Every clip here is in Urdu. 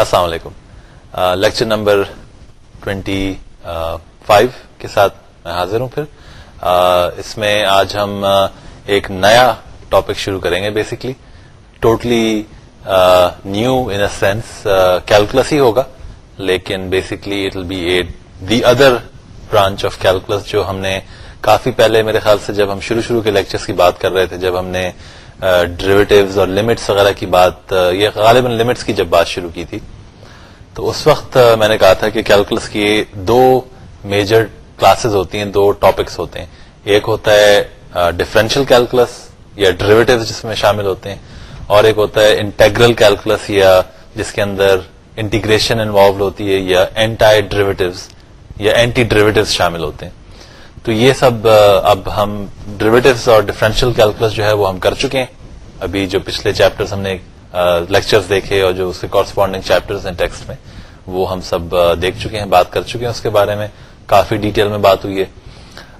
السلام علیکم۔ لیکچر نمبر ٹوینٹی فائیو کے ساتھ میں حاضر ہوں پھر۔ اس میں آج ہم ایک نیا ٹاپک شروع کریں گے basically totally new in a sense calculus ہی ہوگا۔ لیکن basically it will be a the other branch of calculus جو ہم نے کافی پہلے میرے خیال سے جب ہم شروع شروع کے لیکچرز کی بات کر رہے تھے، جب ہم نے ڈریویٹیوز اور لمٹس وغیرہ کی بات یہ غالباً لمٹس کی جب بات شروع کی تھی۔ تو اس وقت میں نے کہا تھا کہ کیلکولس کی دو میجر کلاسز ہوتی ہیں، دو ٹاپکس ہوتے ہیں۔ ایک ہوتا ہے ڈفرینشیل کیلکولس یا ڈریویٹو جس میں شامل ہوتے ہیں، اور ایک ہوتا ہے انٹیگرل کیلکولس یا جس کے اندر انٹیگریشن انوالوڈ ہوتی ہے، یا اینٹائی ڈریویٹوز یا اینٹی ڈریویٹوز شامل ہوتے ہیں۔ تو یہ سب اب ہم ڈریویٹوز اور ڈفرینشیل کیلکولس جو ہے وہ ہم کر چکے ہیں۔ ابھی جو پچھلے چیپٹر ہم نے لیکچرز دیکھے اور جو اس کے کورسپونڈنگ چیپٹرز ہیں ٹیکسٹ میں، وہ ہم سب دیکھ چکے ہیں، بات کر چکے ہیں اس کے بارے میں۔ کافی ڈیٹیل میں بات ہوئی ہے۔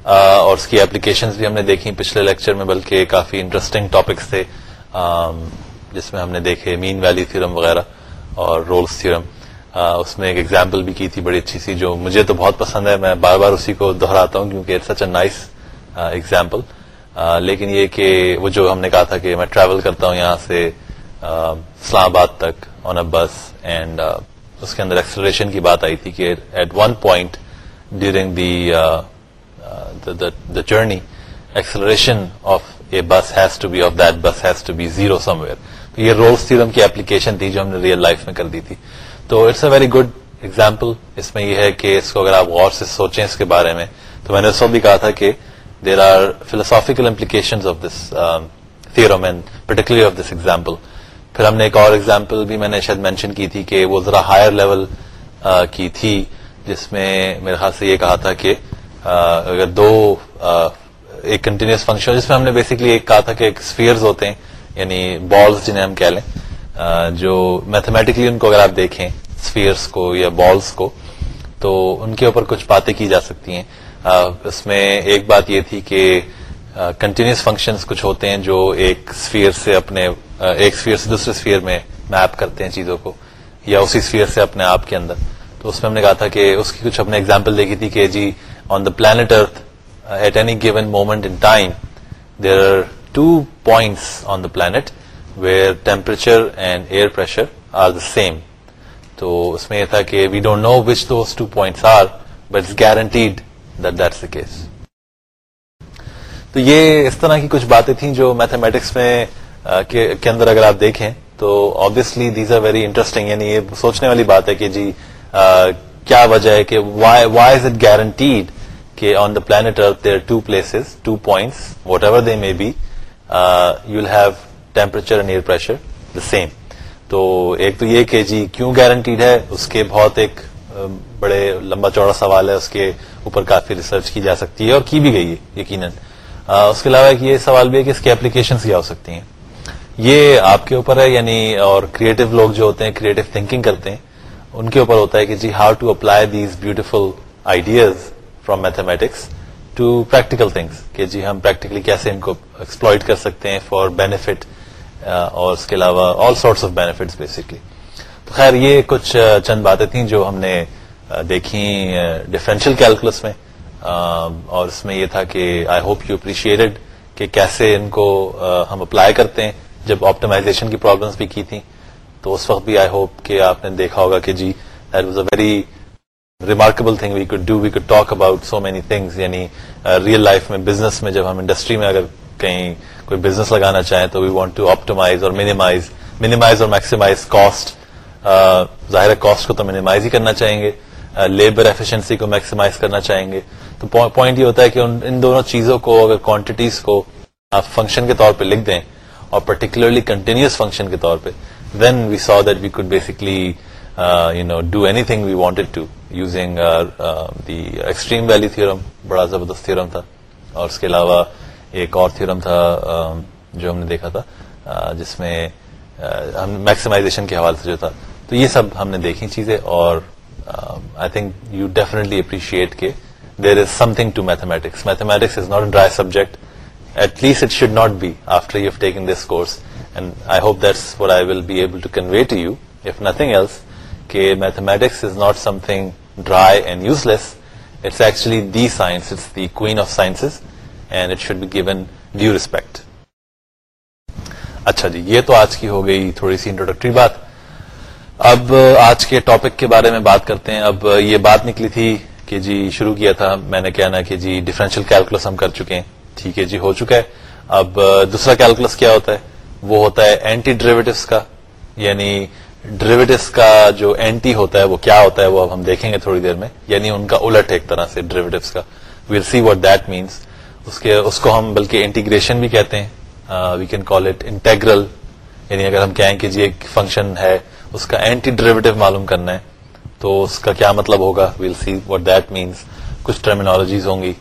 اور اس کی اپلیکیشن بھی ہم نے دیکھی پچھلے لیکچر میں، بلکہ کافی انٹرسٹنگ ٹاپکس تھے۔ جس میں ہم نے دیکھے مین ویلی تھیورم وغیرہ اور رولس تھیورم اس میں ایک ایگزامپل بھی کی تھی بڑی اچھی سی، جو مجھے تو بہت پسند ہے۔ میں بار بار اسی کو دہراتا ہوں کیونکہ it's such a nice example لیکن یہ کہ وہ جو ہم نے کہا تھا کہ میں ٹریول کرتا ہوں یہاں سے اسلام آباد تک آن اے بس اینڈ اس کے اندر ایکسلریشن کی بات آئی تھی کہ at one point during the journey acceleration of a bus has to be of that bus has to be zero somewhere تو یہ رولس تھیورم کی اپلیکیشن تھی جو ہم نے ریئل لائف میں کر دی تھی۔ تو it's a very good example اس میں یہ ہے کہ اس کو اگر آپ غور سے سوچیں اس کے بارے میں، تو میں نے اس وقت بھی کہا تھا کہ there are philosophical implication of this theorem and particularly of this example پھر ہم نے ایک اور ایگزامپل بھی میں نے شاید مینشن کی تھی کہ وہ ذرا ہائر لیول کی تھی جس میں میرے خیال سے یہ کہا تھا کہ اگر دو ایک کنٹینیوس فنکشن جس میں ہم نے بیسکلی ایک کہا تھا کہ ایک اسفیئرز ہوتے ہیں یعنی بالز جنہیں ہم کہہ لیں جو میتھمیٹکلی ان کو اگر آپ دیکھیں اسفیئرس کو یا بالس کو تو ان کے اوپر کچھ باتیں کی جا سکتی ہیں اس میں ایک بات یہ تھی کہ کنٹینیوس فنکشنز کچھ ہوتے ہیں جو ایک اسفیئر سے اپنے ایک اسفیئر سے دوسرے اسفیئر میں میپ کرتے ہیں چیزوں کو، یا اسی اسفیئر سے اپنے آپ کے اندر۔ تو اس میں ہم نے کہا تھا کہ اس کی کچھ اپنے اگزامپل دیکھی تھی کہ جی on the planet earth at any given moment in time there are two points on the planet where temperature and air pressure are the same تو اس میں یہ تھا کہ we don't know which those two points are but it's guaranteed that's the case تو یہ اس طرح کی کچھ باتیں تھیں جو میتھمیٹکس میں کے اندر اگر آپ دیکھیں، تو obviously these are very interesting یعنی یہ سوچنے والی بات ہے کہ جی کیا وجہ ہے کہ وائی از اٹ گارنٹیڈ کہ on the planet earth there two places two points whatever they may be you will have temperature and air pressure the same تو ایک تو یہ کہ جی کیوں گارنٹیڈ ہے؟ اس کے بہت ایک بڑے لمبا چوڑا سوال ہے، اس کے اوپر کافی ریسرچ کی جا سکتی ہے اور کی بھی گئی ہے، یقیناً۔ اس کے علاوہ یہ سوال بھی ہے کہ اس کی اپلیکیشن کیا ہو سکتی ہیں۔ یہ آپ کے اوپر ہے یعنی اور کریٹو لوگ جو ہوتے ہیں کریٹو تھنکنگ کرتے ہیں، ان کے اوپر ہوتا ہے کہ جی how to apply these beautiful ideas from mathematics to practical things کہ جی ہم پریکٹیکلی کیسے ان کو ایکسپلوئٹ کر سکتے ہیں فار بینیفٹ اور اس کے علاوہ all sorts of benefits basically تو خیر، یہ کچھ چند باتیں تھیں جو ہم نے دیکھی ڈفرینشیل کیلکولس میں اور اس میں یہ تھا کہ آئی ہوپ یو اپریشیٹڈ کہ کیسے ان کو ہم اپلائی کرتے ہیں جب آپٹمائزیشن کی پرابلمس بھی کی تھیں۔ تو اس وقت بھی آئی ہوپ کہ آپ نے دیکھا ہوگا کہ جی that was a very remarkable thing we could do we could talk about so many things یعنی ریئل لائف میں بزنس میں، جب ہم انڈسٹری میں اگر کہیں کوئی بزنس لگانا چاہیں تو وی وانٹ ٹو آپٹمائز اور مینیمائز مینیمائز اور میکسیمائز کاسٹ ظاہر کاسٹ کو تو مینیمائز ہی کرنا چاہیں گے لیبر ایفیشنسی کو میکسیمائز کرنا چاہیں گے۔ تو پوائنٹ یہ ہوتا ہے کہ ان دونوں چیزوں کو اگر کوانٹیٹیز کو آپ فنکشن کے طور پہ لکھ دیں، اور پرٹیکولرلی کنٹینیوس فنکشن کے طور پہ then we so that we could basically you know do any thing we wanted to using the extreme value theorem بڑا زبردست تھورم تھا۔ اور اس کے علاوہ ایک اور تھورم تھا جو ہم نے دیکھا تھا جس میں ہم میکسیمائزیشن کے حوالے سے جو تھا۔ تو یہ سب ہم نے دیکھی چیزیں اور I think you definitely appreciate کے there is something to mathematics mathematics is not a dry subject at least it should not be after you this course and I hope that's what I will be able to convey to you if nothing else کہ mathematics is not something dry and useless it's actually the science it's the queen of sciences and it should be given due respect اچھا جی یہ تو آج کی ہو گئی تھوڑی سی انٹروڈکٹری بات اب آج کے ٹاپک کے بارے میں بات کرتے ہیں۔ اب یہ بات نکلی تھی کہ جی شروع کیا تھا۔ میں نے کہنا کہ جی ڈفرینشیل کیلکولس ہم کر چکے ہیں۔ ٹھیک ہے جی ہو چکا ہے۔ اب دوسرا کیلکولس کیا ہوتا ہے؟ وہ ہوتا ہے اینٹی ڈریویٹوس کا۔ یعنی ڈریویٹوس کا جو اینٹی ہوتا ہے وہ کیا ہوتا ہے وہ اب ہم دیکھیں گے تھوڑی دیر میں۔ یعنی ان کا الٹ ایک طرح سے ڈریویٹوس کا۔ We'll see what that means اس کے، اس کو ہم بلکہ انٹیگریشن بھی کہتے ہیں۔ We can call it integral یعنی اگر ہم کہیں کہ جی ایک فنکشن ہے اس کا اینٹی ڈریویٹو معلوم کرنا ہے۔ تو اس کا کیا مطلب ہوگا؟ We'll see what that means کچھ ٹرمینالوجیز ہوں گی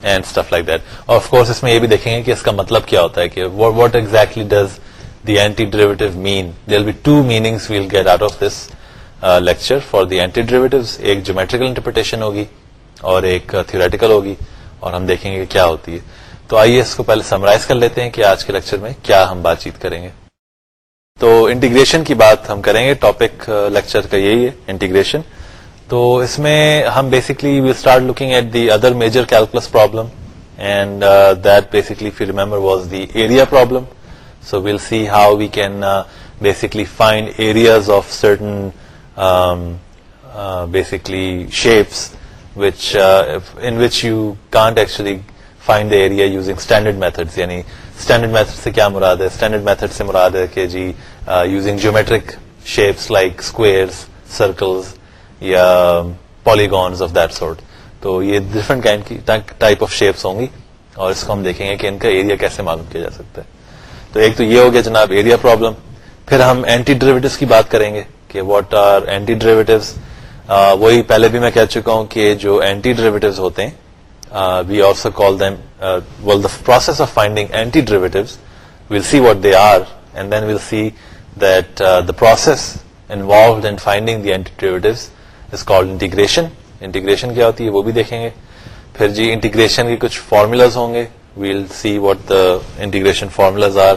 اینڈ اسٹف لائک دیٹ اور آف کورس اس میں یہ بھی دیکھیں گے کہ اس کا مطلب کیا ہوتا ہے کہ what exactly does the anti derivative mean there be two meanings we'll get out of this lecture for the anti derivative ایک جومیٹریکل انٹرپریٹیشن ہوگی اور ایک uh, تھیوریٹیکل ہوگی اور ہم دیکھیں گے کیا ہوتی ہے۔ تو آئیے اس کو پہلے سمرائز کر لیتے ہیں کہ آج کے لیکچر میں کیا ہم بات چیت کریں گے۔ تو انٹیگریشن کی بات ہم کریں گے. ٹاپک لیکچر کا یہی ہے انٹیگریشن تو اس میں ہم basically we start looking at the other major calculus problem and that basically if you remember was the area problem so we'll see how we can basically find areas of certain basically shapes which in which you can't actually find the area using standard method یعنی اسٹینڈرڈ میتھڈ سے کیا مراد ہے اسٹینڈرڈ میتھڈ سے مراد ہے کہ جی using geometric shapes like squares circles یا پالیگونز آف دیٹ سورٹ تو یہ ڈفرنٹ کائنڈ کی ٹائپ آف شیپس ہوں گی اور اس کو ہم دیکھیں گے کہ ان کا ایریا کیسے معلوم کیا جا سکتا ہے تو ایک تو یہ ہو گیا جناب ایریا پرابلم پھر ہم اینٹی ڈریویٹوس کی بات کریں گے کہ واٹ آر اینٹی ڈریویٹوز وہی پہلے بھی میں کہہ چکا ہوں کہ جو اینٹی ڈریویٹوز ہوتے ہیں we also call them we'll the process of finding antiderivatives we'll see what they are and then we'll see that the process involved in finding the antiderivatives is called integration integration کیا ہوتی ہے وہ بھی دیکھیں گے پھر جی انٹیگریشن کے کچھ فارمولاز ہوں گے we'll see what the integration formulas are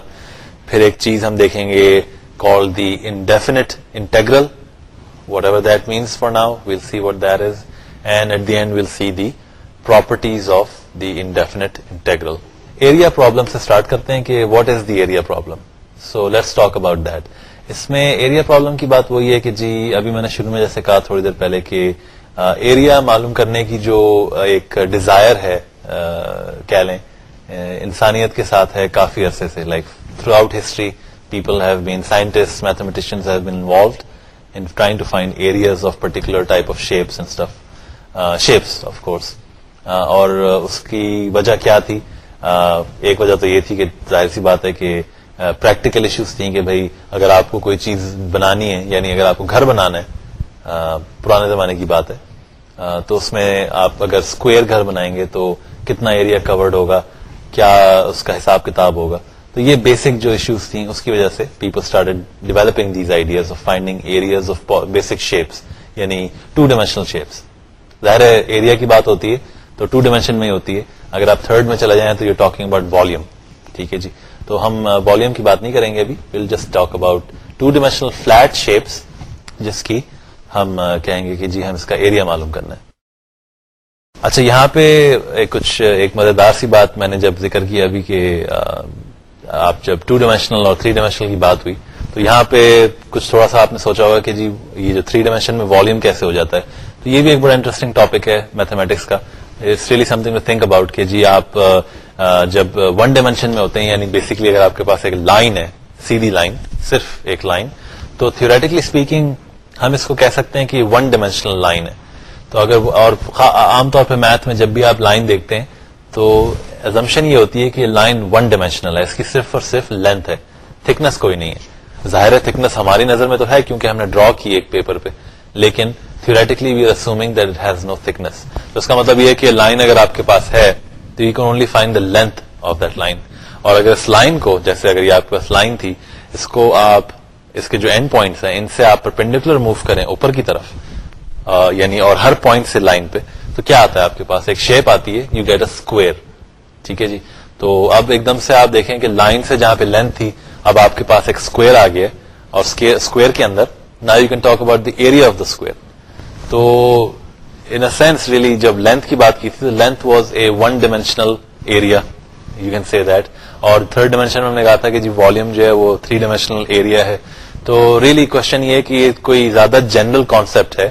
پھر ایک چیز ہم دیکھیں گے call the indefinite integral whatever that means for now we'll see what that is and at the end we'll see the properties of the indefinite integral area problem سے اسٹارٹ کرتے ہیں کہ what is the area problem so let's talk about that اس میں ایریا پرابلم کی بات وہی ہے کہ جی ابھی میں نے شروع میں جیسے کہا تھوڑی دیر پہلے کہ ایریا معلوم کرنے کی جو ایک ڈیزائر ہے کہہ لیں انسانیت کے ساتھ ہے کافی عرصے سے. Like throughout history people have been scientists mathematicians have been involved in trying to find areas of particular type of shapes and stuff shapes of course اور اس کی وجہ کیا تھی؟ ایک وجہ تو یہ تھی کہ ظاہر سی بات ہے کہ پریکٹیکل ایشوز تھیں کہ بھائی اگر آپ کو کوئی چیز بنانی ہے یعنی اگر آپ کو گھر بنانا ہے پرانے زمانے کی بات ہے تو اس میں آپ اگر اسکوئر گھر بنائیں گے تو کتنا ایریا کورڈ ہوگا؟ کیا اس کا حساب کتاب ہوگا؟ تو یہ بیسک جو ایشوز تھیں، اس کی وجہ سے people start developing these ideas of finding areas of basic shapes یعنی ٹو ڈائمینشنل شیپس ظاہر ایریا کی بات ہوتی ہے تو ٹو ڈائمینشن میں ہی ہوتی ہے۔ اگر آپ تھرڈ میں چلا جائیں تو یو ٹاکنگ اباؤٹ والیوم ٹھیک ہے جی۔ تو ہم والیوم کی بات نہیں کریں گے ابھی۔ We'll just talk about two dimensional flat shapes جس کی ہم کہیں گے کہ جی ہم اس کا ایریا معلوم کرنا ہے۔ اچھا یہاں پہ کچھ، ایک مزیدار سی بات میں نے جب ذکر کیا ابھی کہ آپ جب ٹو ڈائمینشنل اور تھری ڈائمینشنل کی بات ہوئی، تو یہاں پہ کچھ تھوڑا سا آپ نے سوچا ہوگا کہ جی یہ جو تھری ڈائمینشن میں والیوم کیسے ہو جاتا ہے۔ تو یہ بھی ایک بڑا انٹرسٹنگ ٹاپک ہے میتھمیٹکس کا۔ It's really something think about کہ جی آپ جب ون ڈائمینشن میں ہوتے ہیں یعنی بیسکلی اگر آپ کے پاس ایک لائن ہے، سیدھی لائن صرف ایک لائن تو تھوریٹیکلی اسپیکنگ ہم اس کو کہہ سکتے ہیں کہ ون ڈائمینشنل لائن ہے۔ تو اگر اور عام طور پہ میتھ میں جب بھی آپ لائن دیکھتے ہیں، تو ایزمشن یہ ہوتی ہے کہ لائن ون ڈائمینشنل ہے، اس کی صرف اور صرف لینتھ ہے۔ تھکنس کوئی نہیں ہے۔ ظاہر ہے تھکنس ہماری نظر میں تو ہے، کیونکہ ہم نے ڈرا کی ایک پیپر پہ۔ لیکن theoretically we are that it has no thickness تو اس کا مطلب یہ ہے کہ لائن اگر آپ کے پاس ہے تو you can only find the length of that line اور اگر اس لائن کو، جیسے اگر یہ آپ کے پاس لائن تھی، اس کو آپ، اس کے جو اینڈ پوائنٹس ہیں، ان سے آپ پرپینڈیکولر موو کریں اوپر کی طرف یعنی اور ہر پوائنٹ سے لائن پہ، تو کیا آتا ہے آپ کے پاس؟ ایک شیپ آتی ہے یو گیٹ اے اسکوئر ٹھیک ہے جی؟ تو اب ایک دم سے آپ دیکھیں کہ لائن سے جہاں پہ لینتھ تھی، اب آپ کے پاس ایک اسکوئر آ گیا اور اسکوئر کے اندر نا you can talk about the area of the square تو ان سینس ریئلی جب لینتھ کی بات کی تھی تو length was a one dimensional area you can see that اور تھرڈ ڈائمینشن میں ہم نے کہا تھا کہ جی والیوم جو ہے وہ تھری ڈائمینشنل ایریا ہے. تو ریئلی کوشچن یہ کہ یہ کوئی زیادہ جنرل کانسیپٹ ہے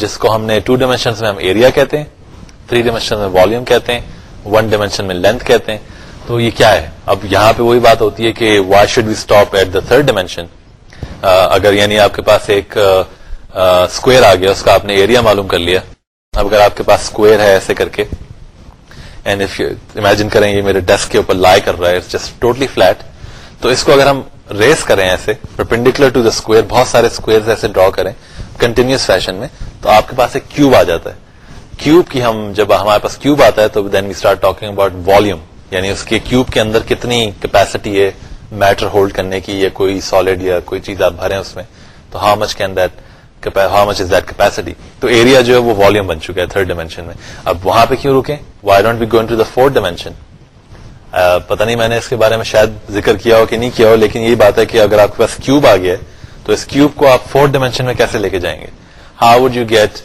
جس کو ہم نے ٹو ڈائمینشن میں ہم ایریا کہتے ہیں تھری ڈائمینشن میں والیوم کہتے ہیں ون ڈائمینشن میں لینتھ کہتے ہیں. تو یہ کیا ہے؟ اب یہاں پہ وہی بات ہوتی ہے کہ why should we stop at the third dimension اگر یعنی آپ کے پاس ایک اسکوئر آ گیا، اس کا آپ نے ایریا معلوم کر لیا۔ اب اگر آپ کے پاس اسکوئر ہے ایسے کر کے اینڈ اف امیجن کریں یہ میرے ڈیسک کے اوپر لائی کر رہا ہے جسٹ ٹوٹلی فلیٹ تو اس کو اگر ہم ریس کریں ایسے پرپینڈیکولر ٹو دا اسکوئر بہت سارے اسکوئر ایسے ڈرا کریں کنٹینیوس فیشن میں، تو آپ کے پاس ایک کیوب آ جاتا ہے۔ کیوب کی ہم، جب ہمارے پاس کیوب آتا ہے، تو then we start talking about volume یعنی اس کے کیوب کے اندر کتنی کیپیسٹی ہے میٹر ہولڈ کرنے کی، یا کوئی سالڈ یا کوئی چیز آپ بھریں اس میں، تو how much can that how much is that capacity تو ایریا جو ہے وہ والیوم بن چکا ہے تھرڈ ڈائمینشن میں۔ اب وہاں پہ کیوں رکیں؟ Why don't be going to the fourth dimension پتا نہیں میں نے اس کے بارے میں شاید ذکر کیا ہو کہ نہیں کیا ہو، لیکن یہی بات ہے کہ اگر آپ کے پاس کیوب آ گیا ہے، تو اس کیوب کو آپ فورتھ ڈائمینشن میں کیسے لے کے جائیں گے؟ ہاؤ وڈ یو گیٹ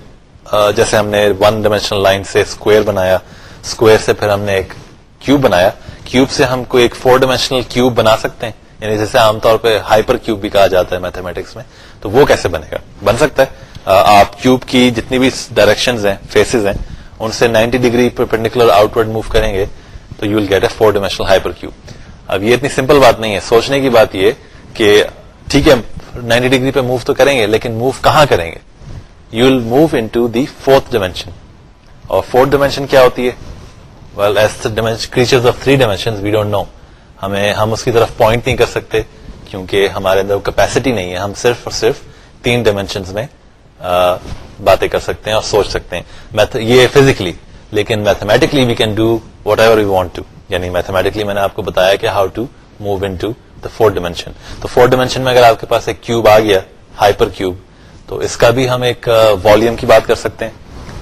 جیسے ہم نے ون ڈائمینشنل لائن سے اسکوئر بنایا اسکوئر سے پھر ہم نے ایک کیوب بنایا۔ کیوب سے ہم کوئی ایک فور ڈائمینشنل کیوب بنا سکتے ہیں۔ یعنی جیسے عام طور پہ ہائپر کیوب بھی کہا جاتا ہے میتھمیٹکس میں، تو وہ کیسے بنے گا؟ بن سکتا ہے۔ آپ کیوب کی جتنی بھی ڈائریکشن ہیں فیسز ہیں، ان سے ninety degree perpendicular outward move کریں گے، تو you will get a four dimensional hypercube اب یہ اتنی سمپل بات نہیں ہے۔ سوچنے کی بات یہ کہ ٹھیک ہے، نائنٹی ڈگری پہ موو تو کریں گے، لیکن موو کہاں کریں گے؟ You will move into the fourth dimension اور فورتھ ڈائمینشن کیا ہوتی ہے؟ Well as creature of three dimension we don't know ہمیں ہم اس کی طرف پوائنٹ نہیں کر سکتے کیونکہ ہمارے اندر کیپیسٹی نہیں ہے۔ ہم صرف اور صرف تین ڈائمینشن میں باتیں کر سکتے ہیں اور سوچ سکتے ہیں۔ یہ فزیکلی لیکن mathematically we can do whatever you want to یعنی میتھمیٹکلی میں نے آپ کو بتایا کہ how to move into the four dimension تو فور ڈائمینشن میں اگر آپ کے پاس ایک کیوب آ گیا ہائپر کیوب تو اس کا بھی ہم ایک والیوم کی بات کر سکتے ہیں۔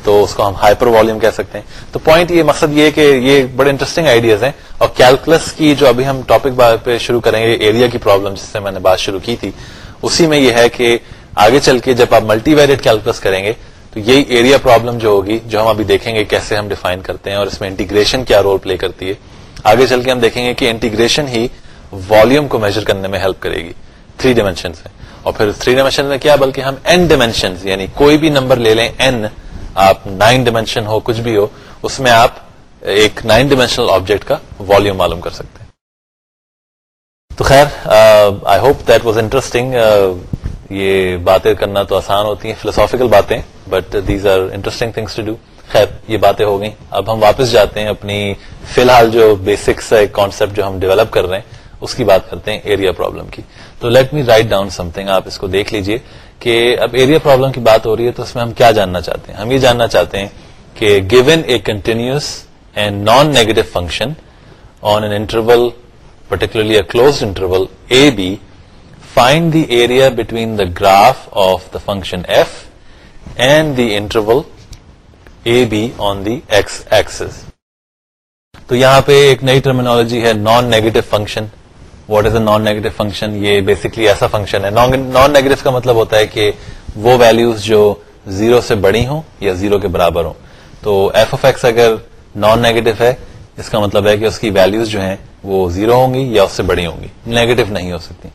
تو اس کو ہم ہائپر والیوم کہہ سکتے ہیں۔ تو پوائنٹ یہ مقصد یہ کہ یہ بڑے انٹرسٹنگ آئیڈیاز ہیں اور کیلکولس کی جو ابھی ہم ٹاپک پہ شروع کریں گے ایریا کی پرابلم جس سے میں نے بات شروع کی تھی، اسی میں یہ ہے کہ آگے چل کے جب آپ ملٹی ویریٹ کیلکولس کریں گے، تو یہی ایریا پرابلم جو ہوگی، جو ہم ابھی دیکھیں گے کیسے ہم ڈیفائن کرتے ہیں اور اس میں انٹیگریشن کیا رول پلے کرتی ہے۔ آگے چل کے ہم دیکھیں گے کہ انٹیگریشن ہی والیوم کو میجر کرنے میں ہیلپ کرے گی۔ تھری ڈائمینشن سے اور پھر تھری ڈائمینشن میں کیا بلکہ ہم این ڈائمینشن یعنی کوئی بھی نمبر لے لیں این آپ نائن ڈائمینشن ہو، کچھ بھی ہو، اس میں آپ ایک نائن ڈائمینشنل آبجیکٹ کا والیوم معلوم کر سکتے ہیں۔ تو خیر I hope that was interesting یہ باتیں کرنا تو آسان ہوتی ہیں فلوسافیکل باتیں but these are interesting things to do خیر، یہ باتیں ہو گئیں۔ اب ہم واپس جاتے ہیں اپنی فی الحال جو بیسکس کانسیپٹ جو ہم ڈیولپ کر رہے ہیں۔ اس کی بات کرتے ہیں ایریا پرابلم کی۔ تو let me write down something آپ اس کو دیکھ لیجیے کہ اب ایریا پرابلم کی بات ہو رہی ہے تو اس میں ہم کیا جاننا چاہتے ہیں؟ ہم یہ جاننا چاہتے ہیں کہ given a continuous and non negative function on an interval particularly closed interval a b find the area between the graph of the function f and the interval a b on the x axis تو یہاں پہ ایک نئی ٹرمینالوجی ہے non negative function what is a non negative function یہ بیسکلی ایسا فنکشن ہے. نان نیگیٹو کا مطلب ہوتا ہے کہ وہ ویلوز جو زیرو سے بڑی ہوں یا زیرو کے برابر ہوں. تو ایف اف ایکس اگر نان نیگیٹو ہے، اس کا مطلب ہے کہ اس کی ویلوز جو ہیں وہ زیرو ہوں گی یا اس سے بڑی ہوں گی. نیگیٹو نہیں ہو سکتی.